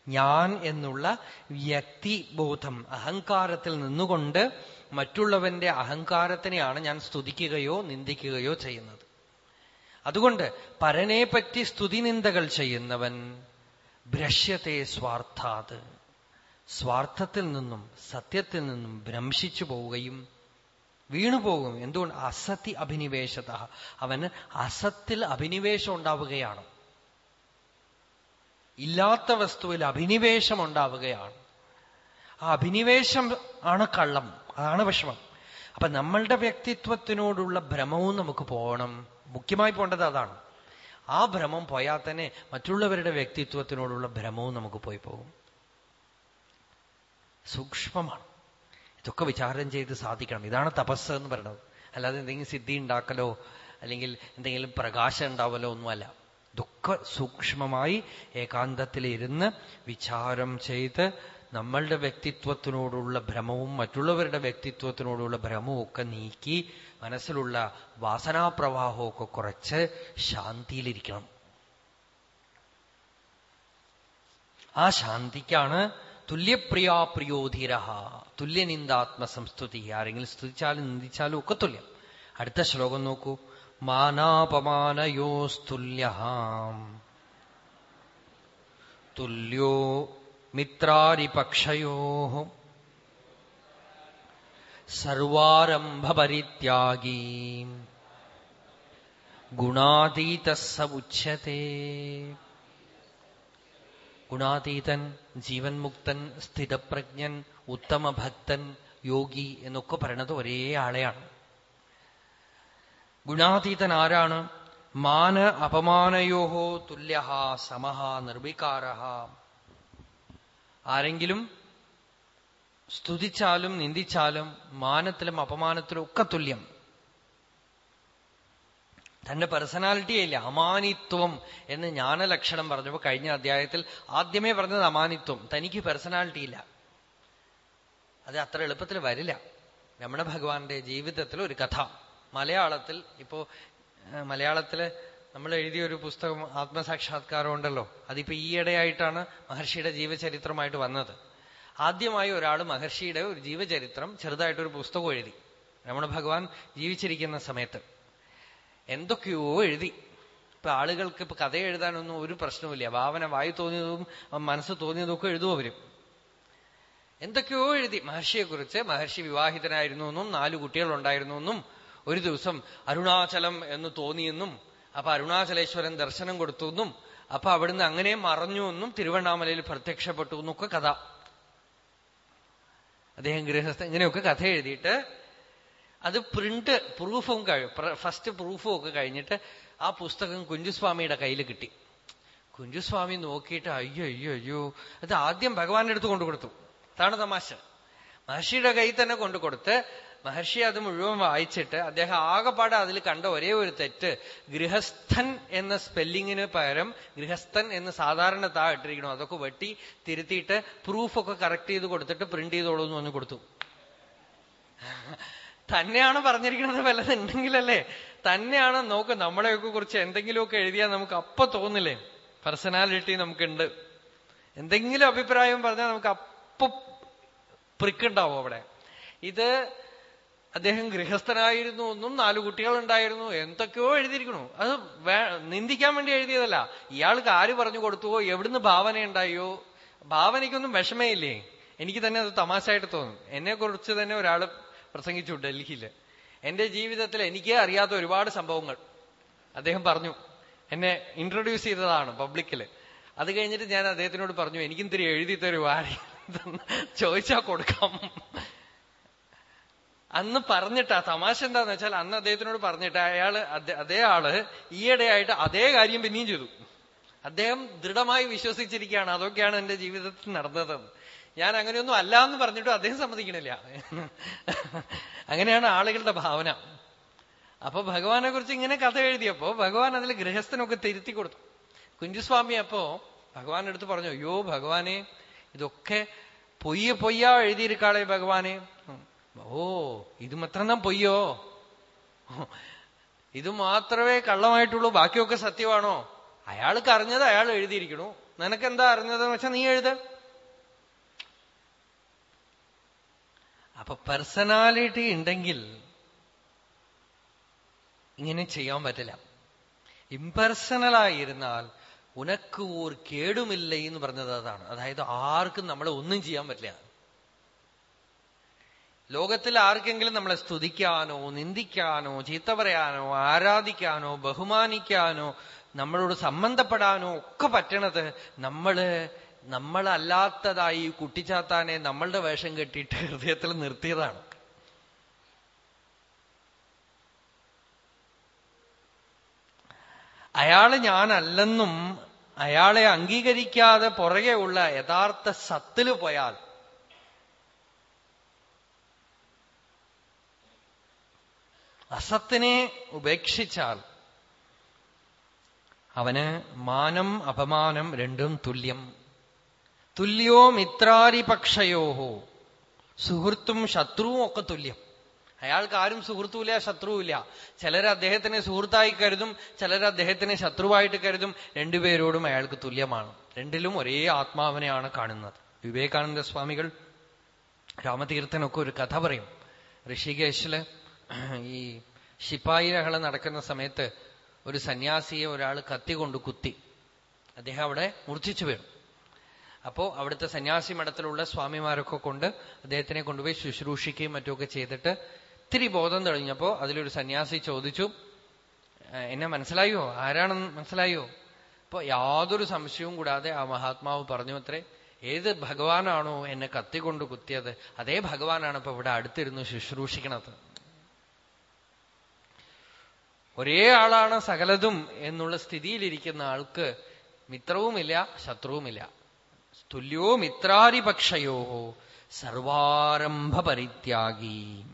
Speaker 1: ഞാൻ എന്നുള്ള വ്യക്തിബോധം അഹങ്കാരത്തിൽ നിന്നുകൊണ്ട് മറ്റുള്ളവന്റെ അഹങ്കാരത്തിനെയാണ് ഞാൻ സ്തുതിക്കുകയോ നിന്ദിക്കുകയോ ചെയ്യുന്നത്. അതുകൊണ്ട് പരനെ പറ്റി സ്തുതിനിന്ദകൾ ചെയ്യുന്നവൻ ഭ്രശ്യത്തെ സ്വാർത്ഥാത്. സ്വാർത്ഥത്തിൽ നിന്നും സത്യത്തിൽ നിന്നും ഭ്രംശിച്ചു പോവുകയും വീണുപോകും. എന്തുകൊണ്ട്? അസത്തി അഭിനിവേശത. അവന് അസത്തിൽ അഭിനിവേശം ഉണ്ടാവുകയാണ്. ഇല്ലാത്ത വസ്തുവിൽ അഭിനിവേശം ഉണ്ടാവുകയാണ്. ആ അഭിനിവേശം ആണ് കള്ളം. അതാണ് വിഷമം. അപ്പൊ നമ്മളുടെ വ്യക്തിത്വത്തിനോടുള്ള ഭ്രമവും നമുക്ക് പോകണം. മുഖ്യമായി പോകേണ്ടത് അതാണ്. ആ ഭ്രമം പോയാൽ തന്നെ മറ്റുള്ളവരുടെ വ്യക്തിത്വത്തിനോടുള്ള ഭ്രമവും നമുക്ക് പോയി പോകും. സൂക്ഷ്മമാണ്. ഇതൊക്കെ വിചാരം ചെയ്ത് സാധിക്കണം. ഇതാണ് തപസ് എന്ന് പറയുന്നത്. അല്ലാതെ എന്തെങ്കിലും സിദ്ധി ഉണ്ടാക്കലോ അല്ലെങ്കിൽ എന്തെങ്കിലും പ്രകാശം ഉണ്ടാവലോ ഒന്നുമല്ല. ഇതൊക്കെ സൂക്ഷ്മമായി ഏകാന്തത്തിലിരുന്ന് വിചാരം ചെയ്ത് നമ്മളുടെ വ്യക്തിത്വത്തിനോടുള്ള ഭ്രമവും മറ്റുള്ളവരുടെ വ്യക്തിത്വത്തിനോടുള്ള ഭ്രമവും ഒക്കെ നീക്കി മനസ്സിലുള്ള വാസനാപ്രവാഹമൊക്കെ കുറച്ച് ശാന്തിയിലിരിക്കണം. ആ ശാന്തിക്കാണ് തുല്യപ്രിയാ പ്രിയോധീര തുല്യനിന്ദാത്മസംസ്തുതി. ആരെങ്കിലും സ്തുതിച്ചാലും നിന്ദിച്ചാലും ഒക്കെ തുല്യം. അടുത്ത ശ്ലോകം നോക്കൂ. മാനാപമാനയോസ്തുല്യ തുല്യോ മിത്രാരിപക്ഷയോ. സർവാരംഭപരിത്യാഗീ. ഗുണാതീത സ ഉച്യത്തെ ഗുണാതീതൻ ജീവൻ മുക്തൻ സ്ഥിതപ്രജ്ഞൻ ഉത്തമഭക്തൻ യോഗി എന്നൊക്കെ പറയണത് ഒരേ ആളെയാണ്. ഗുണാതീതൻ ആരാണ്? മാന അപമാനയോഹോ തുല്യ സമഹ നിർവികാര ആരെങ്കിലും സ്തുതിച്ചാലും നിന്ദിച്ചാലും മാനത്തിലും അപമാനത്തിലും ഒക്കെ തുല്യം. തന്റെ പേഴ്സണാലിറ്റിയില്ല അമാനിത്വം എന്ന് ജ്ഞാനലക്ഷണം പറഞ്ഞപ്പോ കഴിഞ്ഞ അധ്യായത്തിൽ ആദ്യമേ പറഞ്ഞത് അമാനിത്വം. തനിക്ക് പേഴ്സണാലിറ്റി ഇല്ല. അത് അത്ര എളുപ്പത്തിൽ വരില്ല. രമണ ഭഗവാന്റെ ജീവിതത്തിൽ ഒരു കഥ. മലയാളത്തിൽ ഇപ്പോ മലയാളത്തിൽ നമ്മൾ എഴുതിയ ഒരു പുസ്തകം ആത്മസാക്ഷാത്കാരം ഉണ്ടല്ലോ. അതിപ്പോ ഈയിടെയായിട്ടാണ് മഹർഷിയുടെ ജീവചരിത്രമായിട്ട് വന്നത്. ആദ്യമായി ഒരാൾ മഹർഷിയുടെ ഒരു ജീവചരിത്രം ചെറുതായിട്ടൊരു പുസ്തകം എഴുതി. രമണ ഭഗവാൻ ജീവിച്ചിരിക്കുന്ന സമയത്ത്. എന്തൊക്കെയോ എഴുതി. ഇപ്പൊ ആളുകൾക്ക് ഇപ്പൊ കഥ എഴുതാനൊന്നും ഒരു പ്രശ്നവുമില്ല. ഭാവന വായി തോന്നിയതും മനസ്സ് തോന്നിയതും ഒക്കെ എഴുതും അവർ. എന്തൊക്കെയോ എഴുതി. മഹർഷിയെക്കുറിച്ച് മഹർഷി വിവാഹിതനായിരുന്നു എന്നും നാലു കുട്ടികളുണ്ടായിരുന്നു എന്നും ഒരു ദിവസം അരുണാചലം എന്ന് തോന്നിയെന്നും അപ്പൊ അരുണാചലേശ്വരൻ ദർശനം കൊടുത്തു എന്നും അപ്പൊ അവിടുന്ന് അങ്ങനെ മറഞ്ഞു എന്നും തിരുവണ്ണാമലയിൽ പ്രത്യക്ഷപ്പെട്ടു എന്നൊക്കെ കഥ. അദ്ദേഹം ഗൃഹസ്ഥ ഇങ്ങനെയൊക്കെ കഥ എഴുതിയിട്ട് അത് പ്രിന്റ് പ്രൂഫും കഴി ഫസ്റ്റ് പ്രൂഫും ഒക്കെ കഴിഞ്ഞിട്ട് ആ പുസ്തകം കുഞ്ചുസ്വാമിയുടെ കയ്യിൽ കിട്ടി. കുഞ്ചുസ്വാമി നോക്കിയിട്ട് അയ്യോ അയ്യോ അയ്യോ അത് ആദ്യം ഭഗവാന്റെ അടുത്ത് കൊണ്ടു കൊടുത്തു. അതാണ് തമാശ. മഹർഷിയുടെ കയ്യിൽ തന്നെ കൊണ്ടു കൊടുത്ത് മഹർഷി അത് മുഴുവൻ വായിച്ചിട്ട് അദ്ദേഹം ആകെപ്പാടെ അതിൽ കണ്ട ഒരേ ഒരു തെറ്റ് ഗൃഹസ്ഥൻ എന്ന സ്പെല്ലിങ്ങിന് പകരം ഗൃഹസ്ഥൻ എന്ന് സാധാരണ താ ഇട്ടിരിക്കണം അതൊക്കെ വെട്ടി തിരുത്തിയിട്ട് പ്രൂഫൊക്കെ കറക്റ്റ് ചെയ്ത് കൊടുത്തിട്ട് പ്രിന്റ് ചെയ്തോളൂ എന്ന് പറഞ്ഞു കൊടുത്തു. തന്നെയാണ് പറഞ്ഞിരിക്കുന്നത് വല്ലതുണ്ടെങ്കിലല്ലേ തന്നെയാണ് നോക്ക് നമ്മളെയൊക്കെ കുറിച്ച് എന്തെങ്കിലുമൊക്കെ എഴുതിയാൽ നമുക്ക് അപ്പൊ തോന്നില്ലേ? പേഴ്സണാലിറ്റി നമുക്കുണ്ട്. എന്തെങ്കിലും അഭിപ്രായം പറഞ്ഞാൽ നമുക്ക് അപ്പൊ പ്രിക്കുണ്ടാവും അവിടെ. ഇത് അദ്ദേഹം ഗൃഹസ്ഥനായിരുന്നു എന്നും നാലു കുട്ടികൾ ഉണ്ടായിരുന്നു എന്തൊക്കെയോ എഴുതിയിരിക്കണു അത് നിന്ദിക്കാൻ വേണ്ടി എഴുതിയതല്ല. ഇയാൾക്ക് ആര് പറഞ്ഞു കൊടുത്തുവോ? എവിടുന്ന് ഭാവന ഉണ്ടായോ? ഭാവനയ്ക്കൊന്നും വിഷമേ ഇല്ലേ എനിക്ക് തന്നെ അത് തമാശയായിട്ട് തോന്നും. എന്നെ കുറിച്ച് തന്നെ ഒരാൾ പ്രസംഗിച്ചു ഡൽഹിയിൽ എന്റെ ജീവിതത്തിൽ എനിക്ക് അറിയാത്ത ഒരുപാട് സംഭവങ്ങൾ. അദ്ദേഹം പറഞ്ഞു എന്നെ ഇൻട്രൊഡ്യൂസ് ചെയ്തതാണ് പബ്ലിക്കിൽ അത് കഴിഞ്ഞിട്ട് ഞാൻ അദ്ദേഹത്തിനോട് പറഞ്ഞു എനിക്കും തിരി എഴുതി വാരി ചോദിച്ചാ കൊടുക്കാം. അന്ന് പറഞ്ഞിട്ടാ തമാശ എന്താന്ന് വെച്ചാൽ അന്ന് അദ്ദേഹത്തിനോട് പറഞ്ഞിട്ട് അയാൾ അതേ ആൾ ഈയിടെയായിട്ട് അതേ കാര്യം പിന്നെയും ചെയ്തു. അദ്ദേഹം ദൃഢമായി വിശ്വസിച്ചിരിക്കുകയാണ് അതൊക്കെയാണ് എന്റെ ജീവിതത്തിൽ നടന്നത്. ഞാൻ അങ്ങനെയൊന്നും അല്ല എന്ന് പറഞ്ഞിട്ടും അദ്ദേഹം സമ്മതിക്കണില്ല. അങ്ങനെയാണ് ആളുകളുടെ ഭാവന. അപ്പൊ ഭഗവാനെ കുറിച്ച് ഇങ്ങനെ കഥ എഴുതിയപ്പോ ഭഗവാൻ അതിൽ ഗൃഹസ്ഥനൊക്കെ തിരുത്തി കൊടുത്തു. കുഞ്ചുസ്വാമി അപ്പോ ഭഗവാൻ എടുത്ത് പറഞ്ഞു അയ്യോ ഭഗവാനെ ഇതൊക്കെ പൊയ്യ പൊയ്യാ എഴുതിയിരിക്കാളെ ഭഗവാനെ. ഓ ഇത് മാത്രം പൊയ്യോ? ഇത് മാത്രമേ കള്ളമായിട്ടുള്ളൂ ബാക്കിയൊക്കെ സത്യമാണോ? അയാൾക്ക് അറിഞ്ഞത് അയാൾ എഴുതിയിരിക്കണു. നിനക്കെന്താ അറിഞ്ഞതെന്ന് വെച്ചാൽ നീ എഴുത. അപ്പൊ പേഴ്സണാലിറ്റി ഉണ്ടെങ്കിൽ ഇങ്ങനെ ചെയ്യാൻ പറ്റില്ല. ഇംപേഴ്സണലായിരുന്നാൽ ഉനക്ക് ഒരു കേടുമില്ല എന്ന് പറഞ്ഞത് അതാണ്. അതായത് ആർക്കും നമ്മളെ ഒന്നും ചെയ്യാൻ പറ്റില്ല. ലോകത്തിൽ ആർക്കെങ്കിലും നമ്മളെ സ്തുതിക്കാനോ നിന്ദിക്കാനോ ചീത്ത പറയാനോ ആരാധിക്കാനോ ബഹുമാനിക്കാനോ നമ്മളോട് സംബന്ധപ്പെടാനോ ഒക്കെ പറ്റണത് നമ്മൾ നമ്മളല്ലാത്തതായി കുട്ടിച്ചാത്താനെ നമ്മളുടെ വേഷം കെട്ടിയിട്ട് ഹൃദയത്തിൽ നിർത്തിയതാണ്. അയാൾ ഞാനല്ലെന്നും അയാളെ അംഗീകരിക്കാതെ പുറകെ ഉള്ള യഥാർത്ഥ സത്തിൽ പോയാൽ അസത്തിനെ ഉപേക്ഷിച്ചാൽ അവന് മാനം അപമാനം രണ്ടും തുല്യം. തുല്യോ മിത്രാരിപക്ഷയോഹോ. സുഹൃത്തും ശത്രുവും ഒക്കെ തുല്യം. അയാൾക്ക് ആരും സുഹൃത്തുമില്ല ശത്രുവില്ല ചിലർ അദ്ദേഹത്തിനെ സുഹൃത്തായി കരുതും ചിലർ അദ്ദേഹത്തിനെ ശത്രുവായിട്ട് കരുതും. രണ്ടുപേരോടും അയാൾക്ക് തുല്യമാണ്. രണ്ടിലും ഒരേ ആത്മാവിനെയാണ് കാണുന്നത്. വിവേകാനന്ദ സ്വാമികൾ രാമതീർത്ഥനൊക്കെ ഒരു കഥ പറയും. ഋഷികേശിൽ ഈ ശിപ്പായി ലഹള നടക്കുന്ന സമയത്ത് ഒരു സന്യാസിയെ ഒരാൾ കത്തി കൊണ്ട് കുത്തി. അദ്ദേഹം അവിടെ മൂർച്ഛിച്ചു വീണു. അപ്പോ അവിടുത്തെ സന്യാസി മഠത്തിലുള്ള സ്വാമിമാരൊക്കെ കൊണ്ട് അദ്ദേഹത്തിനെ കൊണ്ടുപോയി ശുശ്രൂഷിക്കുകയും മറ്റുമൊക്കെ ചെയ്തിട്ട് ഇത്തിരി ബോധം തെളിഞ്ഞപ്പോ അതിലൊരു സന്യാസി ചോദിച്ചു എന്നെ മനസ്സിലായോ? ആരാണെന്ന് മനസ്സിലായോ? അപ്പൊ യാതൊരു സംശയവും കൂടാതെ ആ മഹാത്മാവ് പറഞ്ഞു അത്രേ ഏത് ഭഗവാനാണോ എന്നെ കത്തിക്കൊണ്ട് കുത്തിയത്? അതേ ഭഗവാനാണ് ഇപ്പൊ ഇവിടെ അടുത്തിരുന്ന് ശുശ്രൂഷിക്കണത്. ഒരേ ആളാണ് സകലതും എന്നുള്ള സ്ഥിതിയിലിരിക്കുന്ന ആൾക്ക് മിത്രവുമില്ല ശത്രുവുമില്ല. തുല്യോ മിത്രാരിപക്ഷയോ സർവാരംഭ പരിത്യാഗി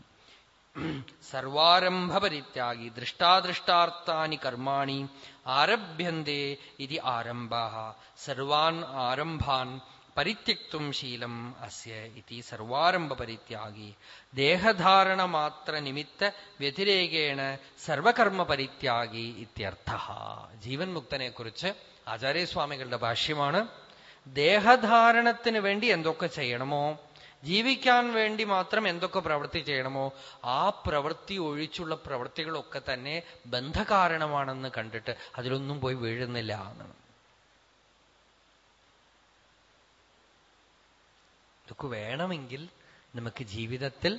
Speaker 1: സർവാരംഭപരിത്യാഗി. ദൃഷ്ടാദൃഷ്ടാർത്ഥാനി കർമാണി ആരഭ്യന്തേ ഇത് ആരംഭ. സർവാൻ ആരംഭാൻ പരിത്യക്തും ശീലം അസ്യ ഇതി സർവാരംഭപരിത്യാഗി. ദേഹധാരണമാത്രനിമിത്ത വ്യതിരേകേണ സർവകർമ്മ പരിത്യാഗി ഇത്യർത്ഥ. ജീവൻ മുക്തനെ കുറിച്ച് ആചാര്യസ്വാമികളുടെ ഭാഷ്യമാണ്. ദേഹധാരണത്തിന് വേണ്ടി എന്തൊക്കെ ചെയ്യണമോ ജീവിക്കാൻ വേണ്ടി മാത്രം എന്തൊക്കെ പ്രവൃത്തി ചെയ്യണമോ ആ പ്രവൃത്തി ഒഴിച്ചുള്ള പ്രവൃത്തികളൊക്കെ തന്നെ ബന്ധകാരണമാണെന്ന് കണ്ടിട്ട് അതിലൊന്നും പോയി വീഴുന്നില്ല എന്നാണ്. ഇതൊക്കെ വേണമെങ്കിൽ നമുക്ക് ജീവിതത്തിൽ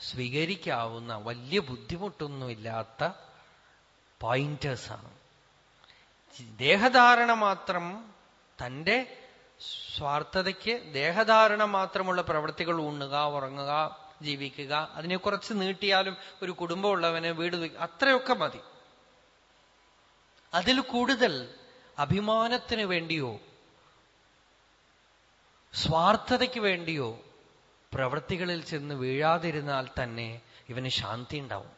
Speaker 1: സ്വീകരിക്കാവുന്ന വലിയ ബുദ്ധിമുട്ടൊന്നുമില്ലാത്ത പോയിന്റേഴ്സാണ് ദേഹധാരണ മാത്രം തന്റെ സ്വാർത്ഥതയ്ക്ക് ദേഹധാരണ മാത്രമുള്ള പ്രവൃത്തികൾ ഉണ്ണുക ഉറങ്ങുക ജീവിക്കുക അതിനെ കുറച്ച് നീട്ടിയാലും ഒരു കുടുംബമുള്ളവന് വീട് അത്രയൊക്കെ മതി. അതിൽ കൂടുതൽ അഭിമാനത്തിന് വേണ്ടിയോ സ്വാർത്ഥതയ്ക്ക് വേണ്ടിയോ പ്രവൃത്തികളിൽ ചെന്ന് വീഴാതിരുന്നാൽ തന്നെ ഇവന് ശാന്തി ഉണ്ടാവും.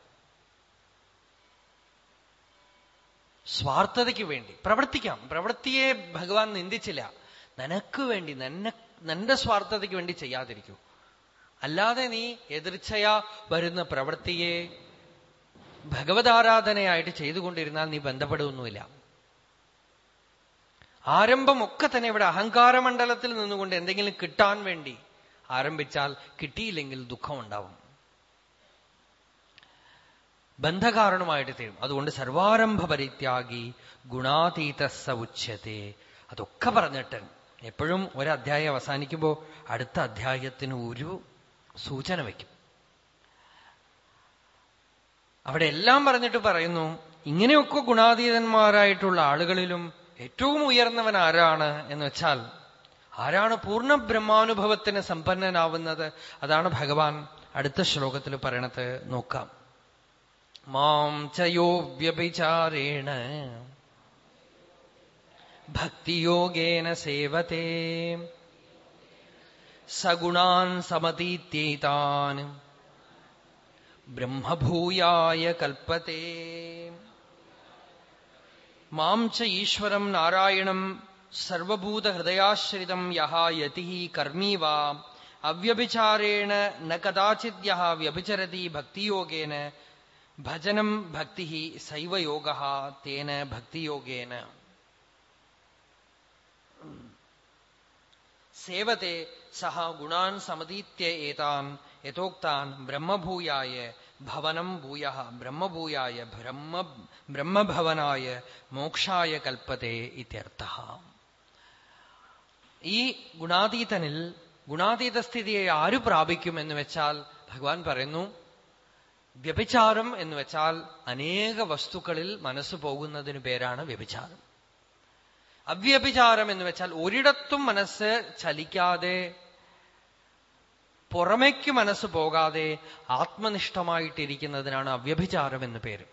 Speaker 1: സ്വാർത്ഥതയ്ക്ക് വേണ്ടി. പ്രവർത്തിക്കാം. പ്രവൃത്തിയെ ഭഗവാൻ നിന്ദിച്ചില്ല. നിനക്ക് വേണ്ടി നിന്നെ നിന്റെ സ്വാർത്ഥതയ്ക്ക് വേണ്ടി ചെയ്യാതിരിക്കൂ. അല്ലാതെ നീ എതിർച്ചയാ വരുന്ന പ്രവൃത്തിയെ ഭഗവതാരാധനയായിട്ട് ചെയ്തുകൊണ്ടിരുന്നാൽ നീ ബന്ധപ്പെടുകയൊന്നുമില്ല. ആരംഭമൊക്കെ തന്നെ ഇവിടെ അഹങ്കാരമണ്ഡലത്തിൽ നിന്നുകൊണ്ട് എന്തെങ്കിലും കിട്ടാൻ വേണ്ടി ആരംഭിച്ചാൽ കിട്ടിയില്ലെങ്കിൽ ദുഃഖമുണ്ടാവും. ബന്ധകാരണമായിട്ട് തീരും. അതുകൊണ്ട് സർവാരംഭ പരിത്യാഗി ഗുണാതീത സ ഉച്യത്തെ. അതൊക്കെ പറഞ്ഞിട്ട് എപ്പോഴും ഒരു ഒരധ്യായം അവസാനിക്കുമ്പോൾ അടുത്ത അധ്യായത്തിന് ഒരു സൂചന വയ്ക്കും. അവിടെ എല്ലാം പറഞ്ഞിട്ട് പറയുന്നു ഇങ്ങനെയൊക്കെ ഗുണാതീതന്മാരായിട്ടുള്ള ആളുകളിലും ഏറ്റവും ഉയർന്നവൻ ആരാണ് എന്ന് വെച്ചാൽ ആരാണ് പൂർണ ബ്രഹ്മാനുഭവത്തിന് സമ്പന്നനാവുന്നത്? അതാണ് ഭഗവാൻ അടുത്ത ശ്ലോകത്തിൽ പറയണത്. നോക്കാം. മാം ചയോ വ്യഭിചാരേണ ഭക്തിയോഗേന സേവത്തെ സഗുണാൻ സമതീത്യേതാൻ ബ്രഹ്മഭൂയായ കൽപ്പത്തെ മാം ച ഈശ്വരം നാരായണം സർവഭൂതഹൃദയാശ്രിതം യഹ യതി കർമ്മീ വാ അവ്യഭിചാരേണ ന കഥാചിത് യഹ വ്യഭിചരതി ഭക്തിയോഗേന ഭജനം ഭക്തി സൈവയോഗ തേന ഭക്തിയോഗേന. സേവത്തെ സഹ ഗുണാൻ സമതീത്യ ഏതാൻ യഥോക്താൻ ബ്രഹ്മഭൂയായ ഭവനം ഭൂയ ബ്രഹ്മഭൂയായ ബ്രഹ്മ ബ്രഹ്മഭവനായ മോക്ഷായ കൽപ്പത്തെ ഇത്യർത്ഥ. ഈ ഗുണാതീതനിൽ ഗുണാതീത സ്ഥിതിയെ ആര് പ്രാപിക്കും എന്ന് വെച്ചാൽ ഭഗവാൻ പറയുന്നു വ്യഭിചാരം എന്ന് വെച്ചാൽ അനേക വസ്തുക്കളിൽ മനസ്സ് പോകുന്നതിന് പേരാണ് വ്യഭിചാരം. അവ്യഭിചാരം എന്ന് വെച്ചാൽ ഒരിടത്തും മനസ്സ് ചലിക്കാതെ പുറമേക്ക് മനസ്സ് പോകാതെ ആത്മനിഷ്ഠമായിട്ടിരിക്കുന്നതിനാണ് അവ്യഭിചാരം എന്ന് പേര്.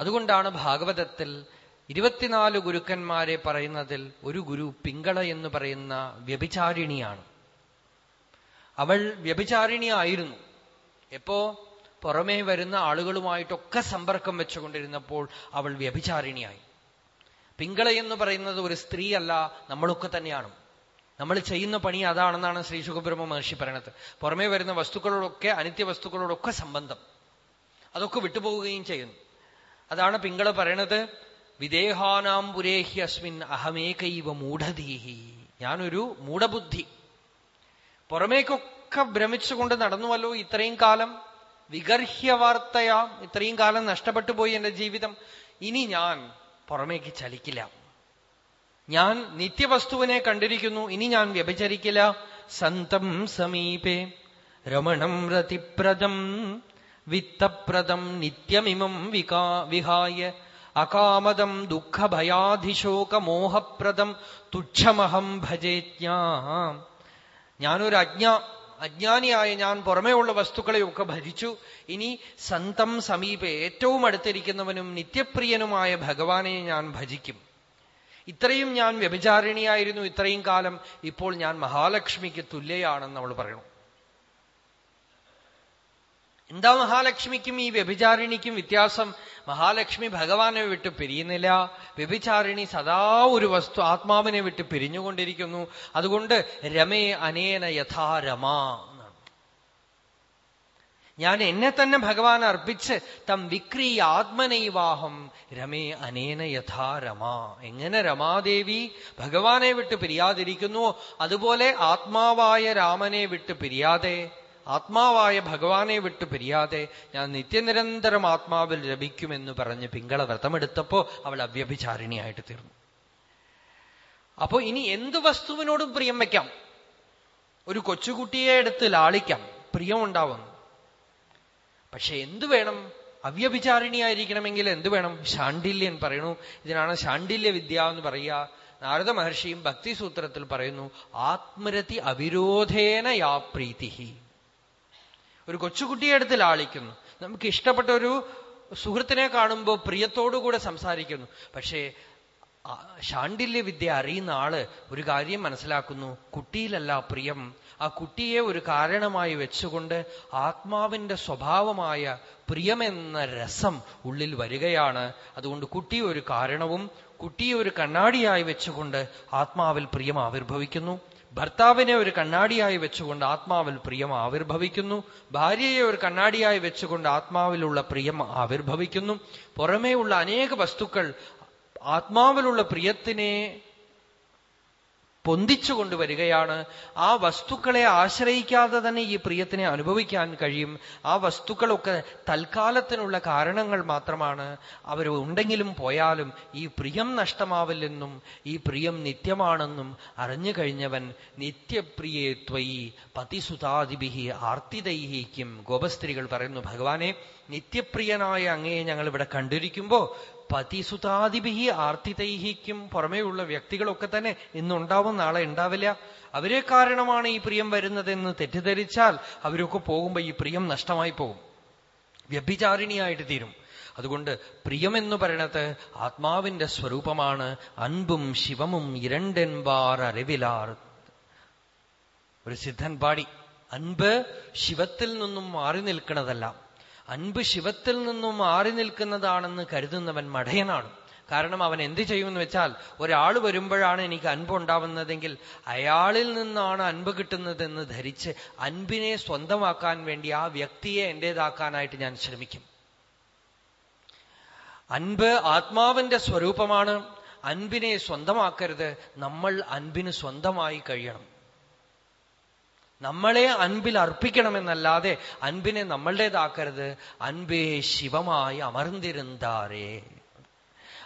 Speaker 1: അതുകൊണ്ടാണ് ഭാഗവതത്തിൽ ഇരുപത്തിനാല് ഗുരുക്കന്മാരെ പറയുന്നതിൽ ഒരു ഗുരു പിങ്കള എന്ന് പറയുന്ന വ്യഭിചാരിണിയാണ്. അവൾ വ്യഭിചാരിണിയായിരുന്നു. എപ്പോ? പുറമേ വരുന്ന ആളുകളുമായിട്ടൊക്കെ സമ്പർക്കം വെച്ചുകൊണ്ടിരുന്നപ്പോൾ അവൾ വ്യഭിചാരിണിയായി. പിങ്കള എന്ന് പറയുന്നത് ഒരു സ്ത്രീയല്ല നമ്മളൊക്കെ തന്നെയാണ്. നമ്മൾ ചെയ്യുന്ന പണി അതാണെന്നാണ് ശ്രീ സുഖബ്രഹ്മ മഹർഷി പറയണത്. പുറമേ വരുന്ന വസ്തുക്കളോടൊക്കെ അനിത്യ വസ്തുക്കളോടൊക്കെ സംബന്ധം. അതൊക്കെ വിട്ടുപോവുകയും ചെയ്യുന്നു. അതാണ് പിങ്കള പറയണത് വിദേഹാനാം പുരേഹി അസ്മിൻ അഹമേകൈവ മൂഢധീഹി ഞാനൊരു മൂഢബുദ്ധി. പുറമേക്കൊക്കെ ഭ്രമിച്ചുകൊണ്ട് നടന്നുവല്ലോ ഇത്രയും കാലം? വിഗർഹ്യവാർത്തയാ. ഇത്രയും കാലം നഷ്ടപ്പെട്ടു പോയി എന്റെ ജീവിതം. ഇനി ഞാൻ പുറമേക്ക് ചലിക്കില്ല. ഞാൻ നിത്യവസ്തുവിനെ കണ്ടിരിക്കുന്നു. ഇനി ഞാൻ വ്യഭിചരിക്കില്ല. സന്തം സമീപേ. രമണം രതിപ്രദം. വിത്തപ്രദം നിത്യമിമം വികാ വിഹായ. അകാമദം ദുഃഖഭയാധിശോകമോഹപ്രദം. തുച്ഛമഹം ഭജേജ്ഞാ ഞാനൊരു അജ്ഞ അജ്ഞാനിയായ ഞാൻ പുറമേയുള്ള വസ്തുക്കളെയൊക്കെ ഭജിച്ചു ഇനി സന്തം സമീപെ ഏറ്റവും അടുത്തിരിക്കുന്നവനും നിത്യപ്രിയനുമായ ഭഗവാനെ ഞാൻ ഭജിക്കും. ഇത്രയും ഞാൻ വ്യഭിചാരിണിയായിരുന്നു. ഇത്രയും കാലം ഇപ്പോൾ ഞാൻ മഹാലക്ഷ്മിക്ക് തുല്യയാണെന്ന് അവൾ പറയണു. എന്താ മഹാലക്ഷ്മിക്കും ഈ വ്യഭിചാരിണിക്കും വ്യത്യാസം? മഹാലക്ഷ്മി ഭഗവാനെ വിട്ട് പിരിയുന്നില്ല. വ്യഭിചാരിണി സദാ ഒരു വസ്തു ആത്മാവിനെ വിട്ട് പിരിഞ്ഞുകൊണ്ടിരിക്കുന്നു. അതുകൊണ്ട് രമേ അനേന യഥാ രമാ ഞാൻ എന്നെ തന്നെ ഭഗവാൻ അർപ്പിച്ച് തം വിക്രീ ആത്മനൈവാഹം രമേ അനേന യഥാ രമ. എങ്ങനെ രമാദേവി ഭഗവാനെ വിട്ട് പിരിയാതിരിക്കുന്നു? അതുപോലെ ആത്മാവായ രാമനെ വിട്ട് പിരിയാതെ ആത്മാവായ ഭഗവാനെ വിട്ട് പിരിയാതെ ഞാൻ നിത്യനിരന്തരം ആത്മാവിൽ ലഭിക്കുമെന്ന് പറഞ്ഞ് പിങ്കള വ്രതമെടുത്തപ്പോ അവൾ അവ്യഭിചാരിണിയായിട്ട് തീർന്നു. അപ്പോ ഇനി എന്ത് വസ്തുവിനോടും പ്രിയം വയ്ക്കാം? ഒരു കൊച്ചുകുട്ടിയെ എടുത്ത് ലാളിക്കാം. പ്രിയമുണ്ടാവുന്നു. പക്ഷെ എന്തു വേണം? അവ്യഭിചാരിണിയായിരിക്കണമെങ്കിൽ എന്തു വേണം? ശാണ്ഡില്യൻ പറയണു. ഇതിനാണ് ശാണ്ഡില്യ വിദ്യ എന്ന് പറയുക. നാരദ മഹർഷിയും ഭക്തിസൂത്രത്തിൽ പറയുന്നു ആത്മരതി അവിരോധേന യാ പ്രീതി ഒരു കൊച്ചുകുട്ടിയെ അടുത്ത് ലാളിക്കുന്നു. നമുക്ക് ഇഷ്ടപ്പെട്ട ഒരു സുഹൃത്തിനെ കാണുമ്പോൾ പ്രിയത്തോടുകൂടെ സംസാരിക്കുന്നു. പക്ഷേ ശാണ്ഡില്യ വിദ്യ അറിയുന്ന ആൾ ഒരു കാര്യം മനസ്സിലാക്കുന്നു. കുട്ടിയിലല്ല പ്രിയം. ആ കുട്ടിയെ ഒരു കാരണമായി വെച്ചുകൊണ്ട് ആത്മാവിന്റെ സ്വഭാവമായ പ്രിയമെന്ന രസം ഉള്ളിൽ വരികയാണ്. അതുകൊണ്ട് കുട്ടി ഒരു കാരണവും കുട്ടിയെ ഒരു കണ്ണാടിയായി വെച്ചുകൊണ്ട് ആത്മാവിൽ പ്രിയം ആവിർഭവിക്കുന്നു. ഭർത്താവിനെ ഒരു കണ്ണാടിയായി വെച്ചുകൊണ്ട് ആത്മാവിൽ പ്രിയം ആവിർഭവിക്കുന്നു. ഭാര്യയെ ഒരു കണ്ണാടിയായി വെച്ചുകൊണ്ട് ആത്മാവിലുള്ള പ്രിയം ആവിർഭവിക്കുന്നു. പുറമേയുള്ള അനേക വസ്തുക്കൾ ആത്മാവിലുള്ള പ്രിയത്തിനെ പൊന്തിച്ചു കൊണ്ടുവരികയാണ്. ആ വസ്തുക്കളെ ആശ്രയിക്കാതെ തന്നെ ഈ പ്രിയത്തിനെ അനുഭവിക്കാൻ കഴിയും. ആ വസ്തുക്കളൊക്കെ തൽക്കാലത്തിനുള്ള കാരണങ്ങൾ മാത്രമാണ്. അവർ ഉണ്ടെങ്കിലും പോയാലും ഈ പ്രിയം നഷ്ടമാവില്ലെന്നും ഈ പ്രിയം നിത്യമാണെന്നും അറിഞ്ഞു കഴിഞ്ഞവൻ നിത്യപ്രിയേ ത്വയി പതിസുതാദിഭിഹി ആർത്തിദൈഹിക്കും ഗോപസ്ത്രീകൾ പറയുന്നു ഭഗവാനെ നിത്യപ്രിയനായ അങ്ങയെ ഞങ്ങൾ ഇവിടെ കണ്ടിരിക്കുമ്പോ പതിസുതാദിഭിഹി ആർത്തിതൈഹിക്കും പുറമേയുള്ള വ്യക്തികളൊക്കെ തന്നെ ഇന്നുണ്ടാവും നാളെ ഉണ്ടാവില്ല. അവരെ കാരണമാണ് ഈ പ്രിയം വരുന്നതെന്ന് തെറ്റിദ്ധരിച്ചാൽ അവരൊക്കെ പോകുമ്പോ ഈ പ്രിയം നഷ്ടമായി പോകും. വ്യഭിചാരിണിയായിട്ട് തീരും. അതുകൊണ്ട് പ്രിയമെന്നു പറയണത് ആത്മാവിന്റെ സ്വരൂപമാണ്. അൻപും ശിവമും ഇരണ്ടെൻപാർ അറിവിലാർ. ഒരു സിദ്ധൻ പാടി അൻപ് ശിവത്തിൽ നിന്നും മാറി നിൽക്കുന്നതല്ല അൻപ് ശിവത്തിൽ നിന്നും മാറി നിൽക്കുന്നതാണെന്ന് കരുതുന്നവൻ മഠയനാണ് കാരണം അവൻ എന്ത് ചെയ്യുമെന്ന് വെച്ചാൽ ഒരാൾ വരുമ്പോഴാണ് എനിക്ക് അൻപുണ്ടാവുന്നതെങ്കിൽ അയാളിൽ നിന്നാണ് അൻപ് കിട്ടുന്നതെന്ന് ധരിച്ച് അൻപിനെ സ്വന്തമാക്കാൻ വേണ്ടി ആ വ്യക്തിയെ എന്റേതാക്കാനായിട്ട് ഞാൻ ശ്രമിക്കും. അൻപ് ആത്മാവിന്റെ സ്വരൂപമാണ്. അൻപിനെ സ്വന്തമാക്കരുത്. നമ്മൾ അൻപിന് സ്വന്തമായി കഴിയണം. നമ്മളെ അൻപിൽ അർപ്പിക്കണമെന്നല്ലാതെ അൻപിനെ നമ്മളുടേതാക്കരുത്. അൻപേ ശിവമായി അമർന്നിരുന്നാരേ.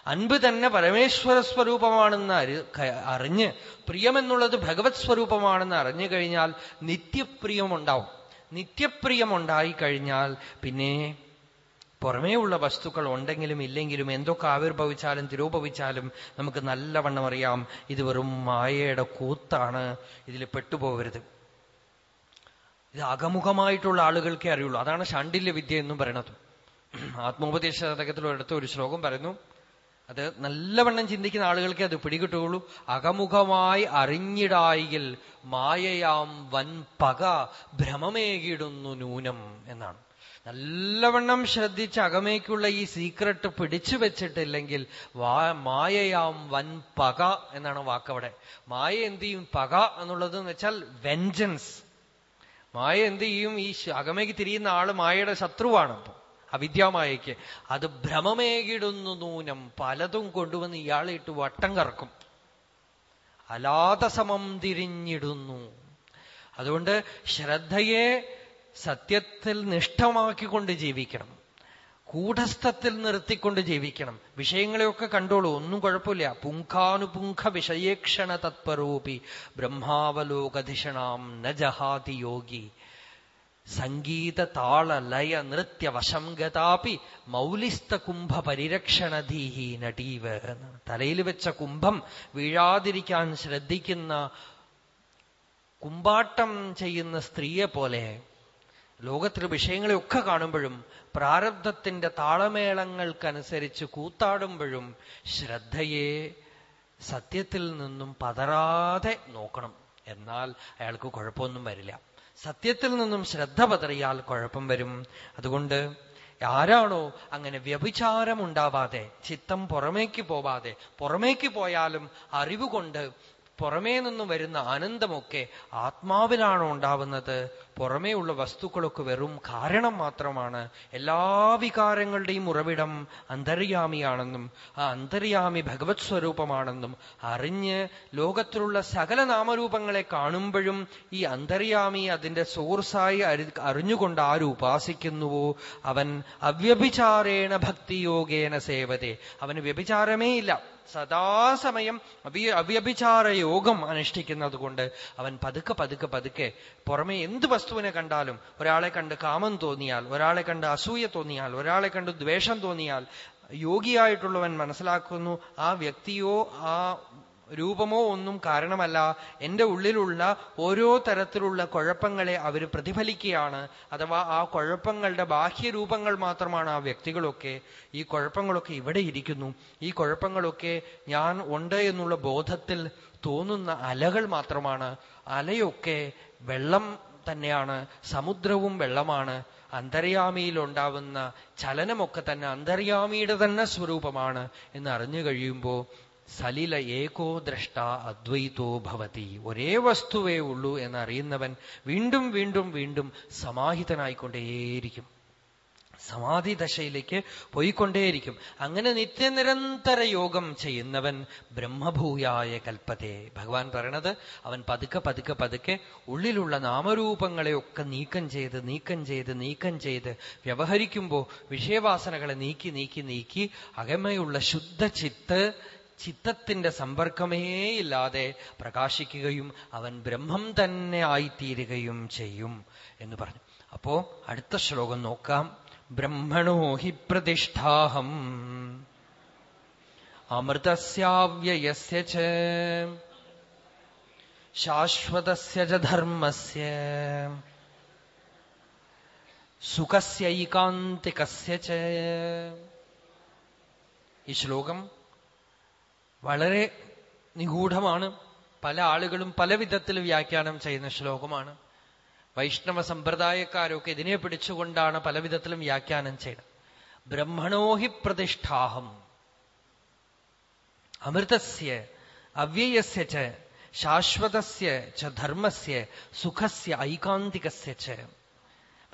Speaker 1: അൻപ് തന്നെ പരമേശ്വര സ്വരൂപമാണെന്ന് അറിഞ്ഞ് പ്രിയമെന്നുള്ളത് ഭഗവത് സ്വരൂപമാണെന്ന് അറിഞ്ഞു കഴിഞ്ഞാൽ നിത്യപ്രിയമുണ്ടാവും. നിത്യപ്രിയമുണ്ടായി കഴിഞ്ഞാൽ പിന്നെ ഉള്ള വസ്തുക്കൾ ഉണ്ടെങ്കിലും ഇല്ലെങ്കിലും എന്തൊക്കെ ആവിർഭവിച്ചാലും തിരൂപവിച്ചാലും നമുക്ക് നല്ലവണ്ണം അറിയാം. ഇത് വെറും മായയുടെ കൂത്താണ്. ഇതിൽ പെട്ടുപോകരുത്. ഇത് അകമുഖമായിട്ടുള്ള ആളുകൾക്കേ അറിയുള്ളൂ. അതാണ് ശാണ്ഡില്യ വിദ്യ എന്നും പറയണത് ആത്മോപദേശ ശതകത്തിൽ ഒരിടത്ത് ഒരു ശ്ലോകം പറയുന്നു. അത് നല്ലവണ്ണം ചിന്തിക്കുന്ന ആളുകൾക്ക് അത് പിടികിട്ടുകയുള്ളൂ. അകമുഖമായി അറിഞ്ഞിടായിൽ മായയാം വൻ പക ഭ്രമമേകിടുന്നു നൂനം എന്നാണ്. നല്ലവണ്ണം ശ്രദ്ധിച്ച് അകമേക്കുള്ള ഈ സീക്രട്ട് പിടിച്ചു വെച്ചിട്ടില്ലെങ്കിൽ മായയാം വൻ പക എന്നാണ് വാക്കവിടെ. മായ എന്ത് ചെയ്യും? പക എന്നുള്ളത് എന്ന് വെച്ചാൽ വെഞ്ചൻസ് മായ എന്ത് ചെയ്യും? ഈ അകമേക്ക് തിരിയുന്ന ആൾ മായയുടെ ശത്രുവാണ് അപ്പൊ. അവിദ്യാമായയ്ക്ക് അത് ഭ്രമമേകിടുന്നു നൂനം. പലതും കൊണ്ടുവന്ന് ഇയാളെ ഇട്ട് വട്ടം കറക്കും. അലാതസമം തിരിഞ്ഞിടുന്നു. അതുകൊണ്ട് ശ്രദ്ധയെ സത്യത്തിൽ നിഷ്ഠമാക്കിക്കൊണ്ട് ജീവിക്കണം. കൂടസ്ഥത്തിൽ നിർത്തിക്കൊണ്ട് ജീവിക്കണം. വിഷയങ്ങളെയൊക്കെ കണ്ടോളൂ. ഒന്നും കുഴപ്പമില്ല. പുങ്കാനുപുങ്ക വിഷയേക്ഷണ തത്പരൂപി. ബ്രഹ്മാവലോകധിഷണാം നജഹാതി ജഹാതി യോഗി. സംഗീത താള ലയ നൃത്യ വശം ഗതാപി മൗലിസ്ത കുംഭ പരിരക്ഷണധീഹി നടീവ് തലയിൽ വെച്ച കുംഭം വീഴാതിരിക്കാൻ ശ്രദ്ധിക്കുന്ന കുമ്പാട്ടം ചെയ്യുന്ന സ്ത്രീയെ പോലെ ലോകത്തിലെ വിഷയങ്ങളെയൊക്കെ കാണുമ്പോഴും പ്രാരബ്ധത്തിന്റെ താളമേളങ്ങൾക്കനുസരിച്ച് കൂത്താടുമ്പോഴും ശ്രദ്ധയെ സത്യത്തിൽ നിന്നും പതരാതെ നോക്കണം. എന്നാൽ അയാൾക്ക് കുഴപ്പമൊന്നും വരില്ല. സത്യത്തിൽ നിന്നും ശ്രദ്ധ പതറിയാൽ കുഴപ്പം വരും. അതുകൊണ്ട് ആരാണോ അങ്ങനെ വ്യഭിചാരം ഉണ്ടാവാതെ ചിത്തം പുറമേക്ക് പോവാതെ പുറമേക്ക് പോയാലും അറിവുകൊണ്ട് പുറമേ നിന്നും വരുന്ന ആനന്ദമൊക്കെ ആത്മാവിലാണോ ഉണ്ടാവുന്നത്? പുറമേയുള്ള വസ്തുക്കളൊക്കെ വെറും കാരണം മാത്രമാണ്. എല്ലാ വികാരങ്ങളുടെയും ഉറവിടം അന്തര്യാമിയാണെന്നും ആ അന്തര്യാമി ഭഗവത് സ്വരൂപമാണെന്നും അറിഞ്ഞ് ലോകത്തിലുള്ള സകല നാമരൂപങ്ങളെ കാണുമ്പോഴും ഈ അന്തര്യാമി അതിന്റെ സോഴ്സായി അറിഞ്ഞുകൊണ്ട് ആര് ഉപാസിക്കുന്നുവോ? അവൻ അവ്യഭിചാരേണ ഭക്തിയോഗേന സേവതേ. അവന് വ്യഭിചാരമേ ഇല്ല. സദാസമയം അവ്യ അവ്യഭിചാര യോഗം അനുഷ്ഠിക്കുന്നത് കൊണ്ട് അവൻ പതുക്കെ പതുക്കെ പതുക്കെ പുറമെ എന്ത് വസ്തുവിനെ കണ്ടാലും ഒരാളെ കണ്ട് കാമം തോന്നിയാൽ ഒരാളെ കണ്ട് അസൂയ തോന്നിയാൽ ഒരാളെ കണ്ട് ദ്വേഷം തോന്നിയാൽ യോഗിയായിട്ടുള്ളവൻ മനസ്സിലാക്കുന്നു ആ വ്യക്തിയോ ആ രൂപമോ ഒന്നും കാരണമല്ല. എന്റെ ഉള്ളിലുള്ള ഓരോ തരത്തിലുള്ള കുഴപ്പങ്ങളെ അവർ പ്രതിഫലിക്കുകയാണ്. അഥവാ ആ കുഴപ്പങ്ങളുടെ ബാഹ്യരൂപങ്ങൾ മാത്രമാണ് ആ വ്യക്തികളൊക്കെ ഈ കുഴപ്പങ്ങളൊക്കെ ഇവിടെ ഇരിക്കുന്നു. ഈ കുഴപ്പങ്ങളൊക്കെ ഞാൻ ഉണ്ട് എന്നുള്ള ബോധത്തിൽ തോന്നുന്ന അലകൾ മാത്രമാണ്. അലയൊക്കെ വെള്ളം തന്നെയാണ്. സമുദ്രവും വെള്ളമാണ്. അന്തര്യാമിയിൽ ഉണ്ടാവുന്ന ചലനമൊക്കെ തന്നെ അന്തര്യാമിയുടെ തന്നെ സ്വരൂപമാണ് എന്ന് അറിഞ്ഞു കഴിയുമ്പോൾ സലില ഏകോ ദ്രഷ്ട അദ്വൈതോ ഭവതി. ഒരേ വസ്തുവേ ഉള്ളൂ എന്നറിയുന്നവൻ വീണ്ടും വീണ്ടും വീണ്ടും സമാഹിതനായിക്കൊണ്ടേയിരിക്കും. സമാധി ദശയിലേക്ക് പോയിക്കൊണ്ടേയിരിക്കും. അങ്ങനെ നിത്യനിരന്തര യോഗം ചെയ്യുന്നവൻ ബ്രഹ്മഭൂയായ കൽപ്പത്തെ. ഭഗവാൻ പറയണത് അവൻ പതുക്കെ പതുക്കെ പതുക്കെ ഉള്ളിലുള്ള നാമരൂപങ്ങളെയൊക്കെ നീക്കം ചെയ്ത് നീക്കം ചെയ്ത് നീക്കം ചെയ്ത് വ്യവഹരിക്കുമ്പോൾ വിഷയവാസനകളെ നീക്കി നീക്കി നീക്കി അകമയുള്ള ശുദ്ധ ചിത്ത് ചിത്തത്തിന്റെ സമ്പർക്കമേ ഇല്ലാതെ പ്രകാശിക്കുകയും അവൻ ബ്രഹ്മം തന്നെ ആയിത്തീരുകയും ചെയ്യും എന്ന് പറഞ്ഞു. അപ്പോ അടുത്ത ശ്ലോകം നോക്കാം. ബ്രഹ്മണോ ഹി പ്രതിഷ്ഠാഹം. അമൃതസ്യാവ്യയസ്യ ശാശ്വതസ്യ സുഖസ്യൈകാന്തികസ്യ ഈ ശ്ലോകം വളരെ നിഗൂഢമാണ്. പല ആളുകളും പല വിധത്തിൽ വ്യാഖ്യാനം ചെയ്യുന്ന ശ്ലോകമാണ്. വൈഷ്ണവ സമ്പ്രദായക്കാരൊക്കെ ഇതിനെ പിടിച്ചുകൊണ്ടാണ് പല വിധത്തിലും വ്യാഖ്യാനം ചെയ്യുന്നത് ബ്രഹ്മണോഹി പ്രതിഷ്ഠാഹം. അമൃതസ്യ അവ്യയസ്യ ച ശാശ്വതസ്യ ച ധർമ്മസ്യ സുഖസ്യ ഐകാന്തികസ്യ ച.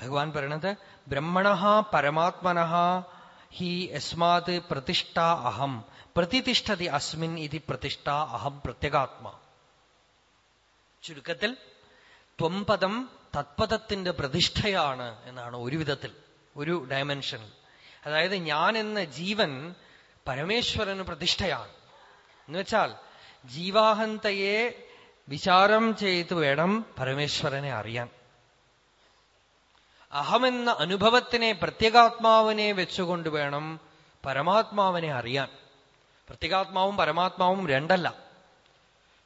Speaker 1: ഭഗവാൻ പറയണത് ബ്രഹ്മണ പരമാത്മന ഹി യസ്മാത് പ്രതിഷ്ഠ അഹം. പ്രതിഷ്ഠതി അസ്മിൻ ഇതി പ്രതിഷ്ഠ അഹം പ്രത്യേകാത്മ ചുരുക്കത്തിൽ ത്വംപദം തത്പദത്തിന്റെ പ്രതിഷ്ഠയാണ് എന്നാണ് ഒരു വിധത്തിൽ ഒരു ഡയമെൻഷൻ അതായത് ഞാൻ എന്ന ജീവൻ പരമേശ്വരന് പ്രതിഷ്ഠയാണ്. എന്നുവെച്ചാൽ ജീവാഹന്തയെ വിചാരം ചെയ്ത് വേണം പരമേശ്വരനെ അറിയാൻ. അഹമെന്ന അനുഭവത്തിനെ പ്രത്യേകാത്മാവിനെ വെച്ചുകൊണ്ട് വേണം പരമാത്മാവിനെ അറിയാൻ. പ്രത്യേകാത്മാവും പരമാത്മാവും രണ്ടല്ല.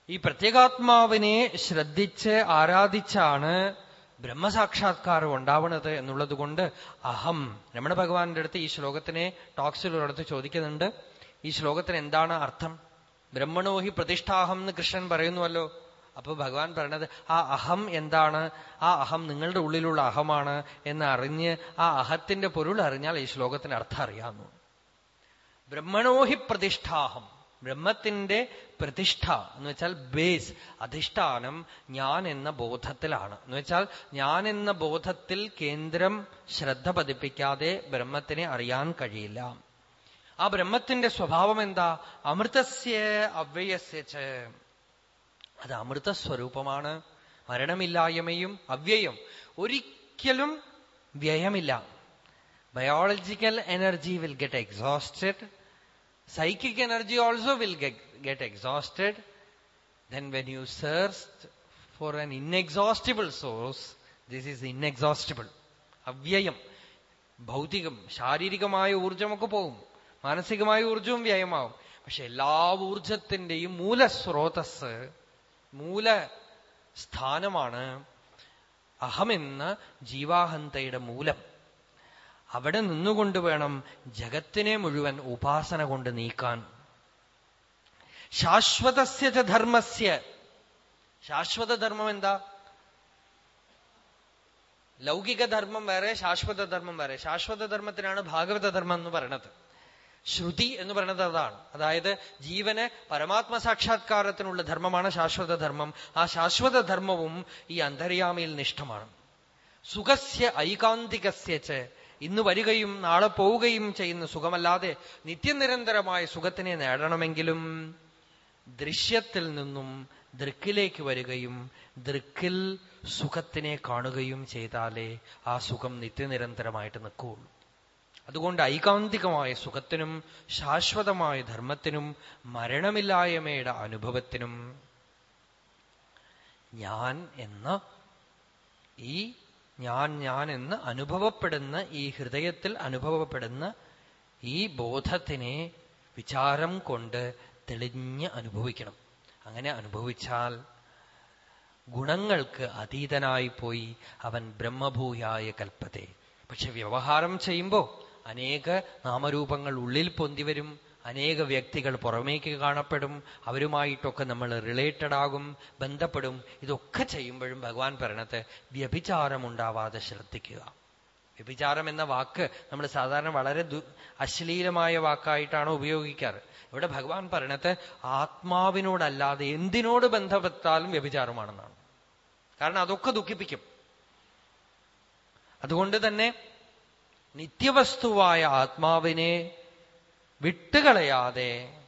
Speaker 1: ഈ പ്രത്യേകാത്മാവിനെ ശ്രദ്ധിച്ച് ആരാധിച്ചാണ് ബ്രഹ്മസാക്ഷാത്കാരം ഉണ്ടാവണത് എന്നുള്ളത് കൊണ്ട് അഹം. രമണ ഭഗവാന്റെ അടുത്ത് ഈ ശ്ലോകത്തിനെ ടോക്സിൽ ഒരിടത്ത് ചോദിക്കുന്നുണ്ട്. ഈ ശ്ലോകത്തിന് എന്താണ് അർത്ഥം? ബ്രഹ്മണോഹി പ്രതിഷ്ഠാഹം എന്ന് കൃഷ്ണൻ പറയുന്നുവല്ലോ. അപ്പൊ ഭഗവാൻ പറയണത് ആ അഹം എന്താണ്? ആ അഹം നിങ്ങളുടെ ഉള്ളിലുള്ള അഹമാണ് എന്ന് അറിഞ്ഞ് ആ അഹത്തിന്റെ പൊരുൾ അറിഞ്ഞാൽ ഈ ശ്ലോകത്തിന് അർത്ഥം അറിയാമെന്നു ബ്രഹ്മണോഹി പ്രതിഷ്ഠാഹം. ബ്രഹ്മത്തിന്റെ പ്രതിഷ്ഠ എന്ന് വെച്ചാൽ ബേസ് അധിഷ്ഠാനം ഞാൻ എന്ന ബോധത്തിലാണ്. എന്ന് വെച്ചാൽ ഞാൻ എന്ന ബോധത്തിൽ കേന്ദ്രം ശ്രദ്ധ പതിപ്പിക്കാതെ ബ്രഹ്മത്തിനെ അറിയാൻ കഴിയില്ല. ആ ബ്രഹ്മത്തിന്റെ സ്വഭാവം എന്താ? അമൃതസ്യ അവ്യയസ്യച്ച് അത് അമൃത സ്വരൂപമാണ്. മരണമില്ലായ്മയും അവ്യയം. ഒരിക്കലും വ്യയമില്ല. Biological energy will get exhausted psychic energy also will get, get exhausted. Then when you search for an inexhaustible source, this is inexhaustible. അവ്യയം ഭൗതികം ശാരീരികമായ ഊർജമൊക്കെ പോകും മാനസികമായ ഊർജവും വ്യയമാവും പക്ഷെ എല്ലാ ഊർജത്തിന്റെയും മൂലസ്രോതസ് മൂല സ്ഥാനമാണ് അഹമെന്ന ജീവാഹന്തയുടെ മൂലം അവിടെ നിന്നുകൊണ്ട് വേണം ജഗത്തിനെ മുഴുവൻ ഉപാസന കൊണ്ട് നീക്കാൻ. ശാശ്വതസ്യ ധർമ്മസ്യ. ശാശ്വത ധർമ്മം എന്താ? ലൗകിക ധർമ്മം വേറെ ശാശ്വത ധർമ്മം വേറെ. ശാശ്വത ധർമ്മത്തിനാണ് ഭാഗവത ധർമ്മം എന്ന് പറയണത്. ശ്രുതി എന്ന് പറയുന്നത് അതാണ്. അതായത് ജീവന് പരമാത്മ സാക്ഷാത്കാരത്തിനുള്ള ധർമ്മമാണ് ശാശ്വത ധർമ്മം. ആ ശാശ്വത ധർമ്മവും ഈ അന്തര്യാമയിൽ നിഷ്ഠമാണ്. സുഖസ്യ ഐകാന്തികസ്യ ഇന്ന് വരികയും നാളെ പോവുകയും ചെയ്യുന്ന സുഖമല്ലാതെ നിത്യനിരന്തരമായ സുഖത്തിനെ നേടണമെങ്കിലും ദൃശ്യത്തിൽ നിന്നും ദൃക്കിലേക്ക് വരികയും ദൃക്കിൽ സുഖത്തിനെ കാണുകയും ചെയ്താലേ ആ സുഖം നിത്യനിരന്തരമായിട്ട് നിൽക്കുകയുള്ളൂ. അതുകൊണ്ട് ഐകാന്തികമായ സുഖത്തിനും ശാശ്വതമായ ധർമ്മത്തിനും മരണമില്ലായ്മയുടെ അനുഭവത്തിനും ഞാൻ എന്ന ഈ ഞാൻ ഞാൻ എന്ന് അനുഭവപ്പെടുന്ന ഈ ഹൃദയത്തിൽ അനുഭവപ്പെടുന്ന ഈ ബോധത്തിനെ വിചാരം കൊണ്ട് തെളിഞ്ഞ് അനുഭവിക്കണം. അങ്ങനെ അനുഭവിച്ചാൽ ഗുണങ്ങൾക്ക് അതീതനായി പോയി അവൻ ബ്രഹ്മഭൂയായ കൽപ്പത്തെ. പക്ഷെ വ്യവഹാരം ചെയ്യുമ്പോ അനേക നാമരൂപങ്ങൾ ഉള്ളിൽ പൊന്തിവരും അനേക വ്യക്തികൾ പുറമേക്ക് കാണപ്പെടും അവരുമായിട്ടൊക്കെ നമ്മൾ റിലേറ്റഡ് ആകും ബന്ധപ്പെടും. ഇതൊക്കെ ചെയ്യുമ്പോഴും ഭഗവാൻ പറയണത് വ്യഭിചാരമുണ്ടാവാതെ ശ്രദ്ധിക്കുക. വ്യഭിചാരം എന്ന വാക്ക് നമ്മൾ സാധാരണ വളരെ അശ്ലീലമായ വാക്കായിട്ടാണ് ഉപയോഗിക്കാറ്. ഇവിടെ ഭഗവാൻ പറയണത് ആത്മാവിനോടല്ലാതെ എന്തിനോട് ബന്ധപ്പെട്ടാലും വ്യഭിചാരമാണെന്നാണ്. കാരണം അതൊക്കെ ദുഃഖിപ്പിക്കും. അതുകൊണ്ട് തന്നെ നിത്യവസ്തുവായ ആത്മാവിനെ വിട്ടുകളയാതെ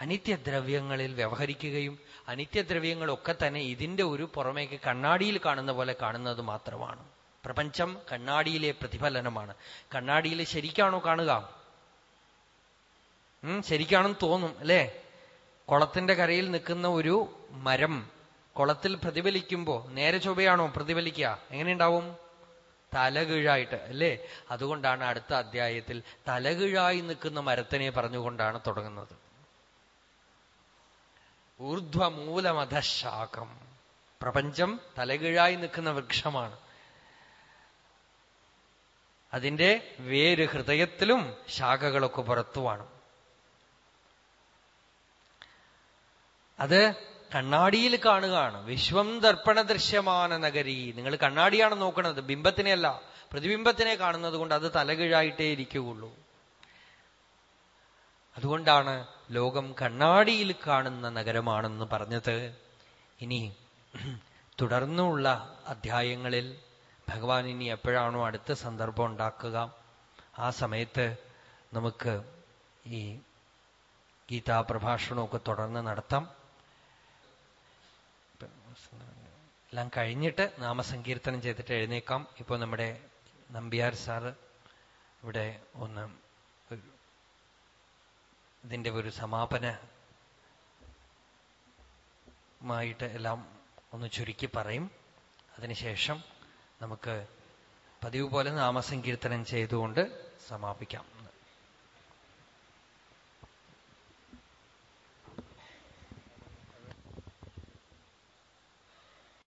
Speaker 1: അനിത്യദ്രവ്യങ്ങളിൽ വ്യവഹരിക്കുകയും അനിത്യദ്രവ്യങ്ങളൊക്കെ തന്നെ ഇതിന്റെ ഒരു പുറമേക്ക് കണ്ണാടിയിൽ കാണുന്ന പോലെ കാണുന്നത് മാത്രമാണ്. പ്രപഞ്ചം കണ്ണാടിയിലെ പ്രതിഫലനമാണ്. കണ്ണാടിയിൽ ശരിക്കാണോ കാണുക? ശരിക്കാണെന്ന് തോന്നും അല്ലേ? കുളത്തിന്റെ കരയിൽ നിൽക്കുന്ന ഒരു മരം കുളത്തിൽ പ്രതിഫലിക്കുമ്പോ നേരെ ചൊവ്വയാണോ പ്രതിഫലിക്കുക? എങ്ങനെയുണ്ടാവും തലകീഴായിട്ട് അല്ലേ? അതുകൊണ്ടാണ് അടുത്ത അധ്യായത്തിൽ തലകീഴായി നിൽക്കുന്ന മരത്തിനെ പറഞ്ഞുകൊണ്ടാണ് തുടങ്ങുന്നത്. ഊർധ്വമൂലമധശാഖം പ്രപഞ്ചം തലകീഴായി നിൽക്കുന്ന വൃക്ഷമാണ്. അതിന്റെ വേര് ഹൃദയത്തിലും ശാഖകളൊക്കെ പുറത്തുമാണ്. അത് കണ്ണാടിയിൽ കാണുകയാണ്. വിശ്വം ദർപ്പണ ദൃശ്യമാന നഗരി. നിങ്ങൾ കണ്ണാടിയാണ് നോക്കുന്നത്. ബിംബത്തിനെയല്ല. പ്രതിബിംബത്തിനെ കാണുന്നത് കൊണ്ട് അത് തലകീഴായിട്ടേ ഇരിക്കുകയുള്ളൂ. അതുകൊണ്ടാണ് ലോകം കണ്ണാടിയിൽ കാണുന്ന നഗരമാണെന്ന് പറഞ്ഞത്. ഇനി തുടർന്നുള്ള അധ്യായങ്ങളിൽ ഭഗവാൻ ഇനി എപ്പോഴാണോ അടുത്ത സന്ദർഭം ഉണ്ടാക്കുക? ആ സമയത്ത് നമുക്ക് ഈ ഗീതാ പ്രഭാഷണമൊക്കെ തുടർന്ന് നടത്താം. എല്ലാം കഴിഞ്ഞിട്ട് നാമസങ്കീർത്തനം ചെയ്തിട്ട് എഴുന്നേക്കാം. ഇപ്പൊ നമ്മുടെ നമ്പിയാർ സാറ് ഇവിടെ ഒന്ന് ഇതിന്റെ ഒരു സമാപനമായിട്ട് എല്ലാം ഒന്ന് ചുരുക്കി പറയും. അതിനുശേഷം നമുക്ക് പതിവ് പോലെ നാമസങ്കീർത്തനം ചെയ്തുകൊണ്ട് സമാപിക്കാം.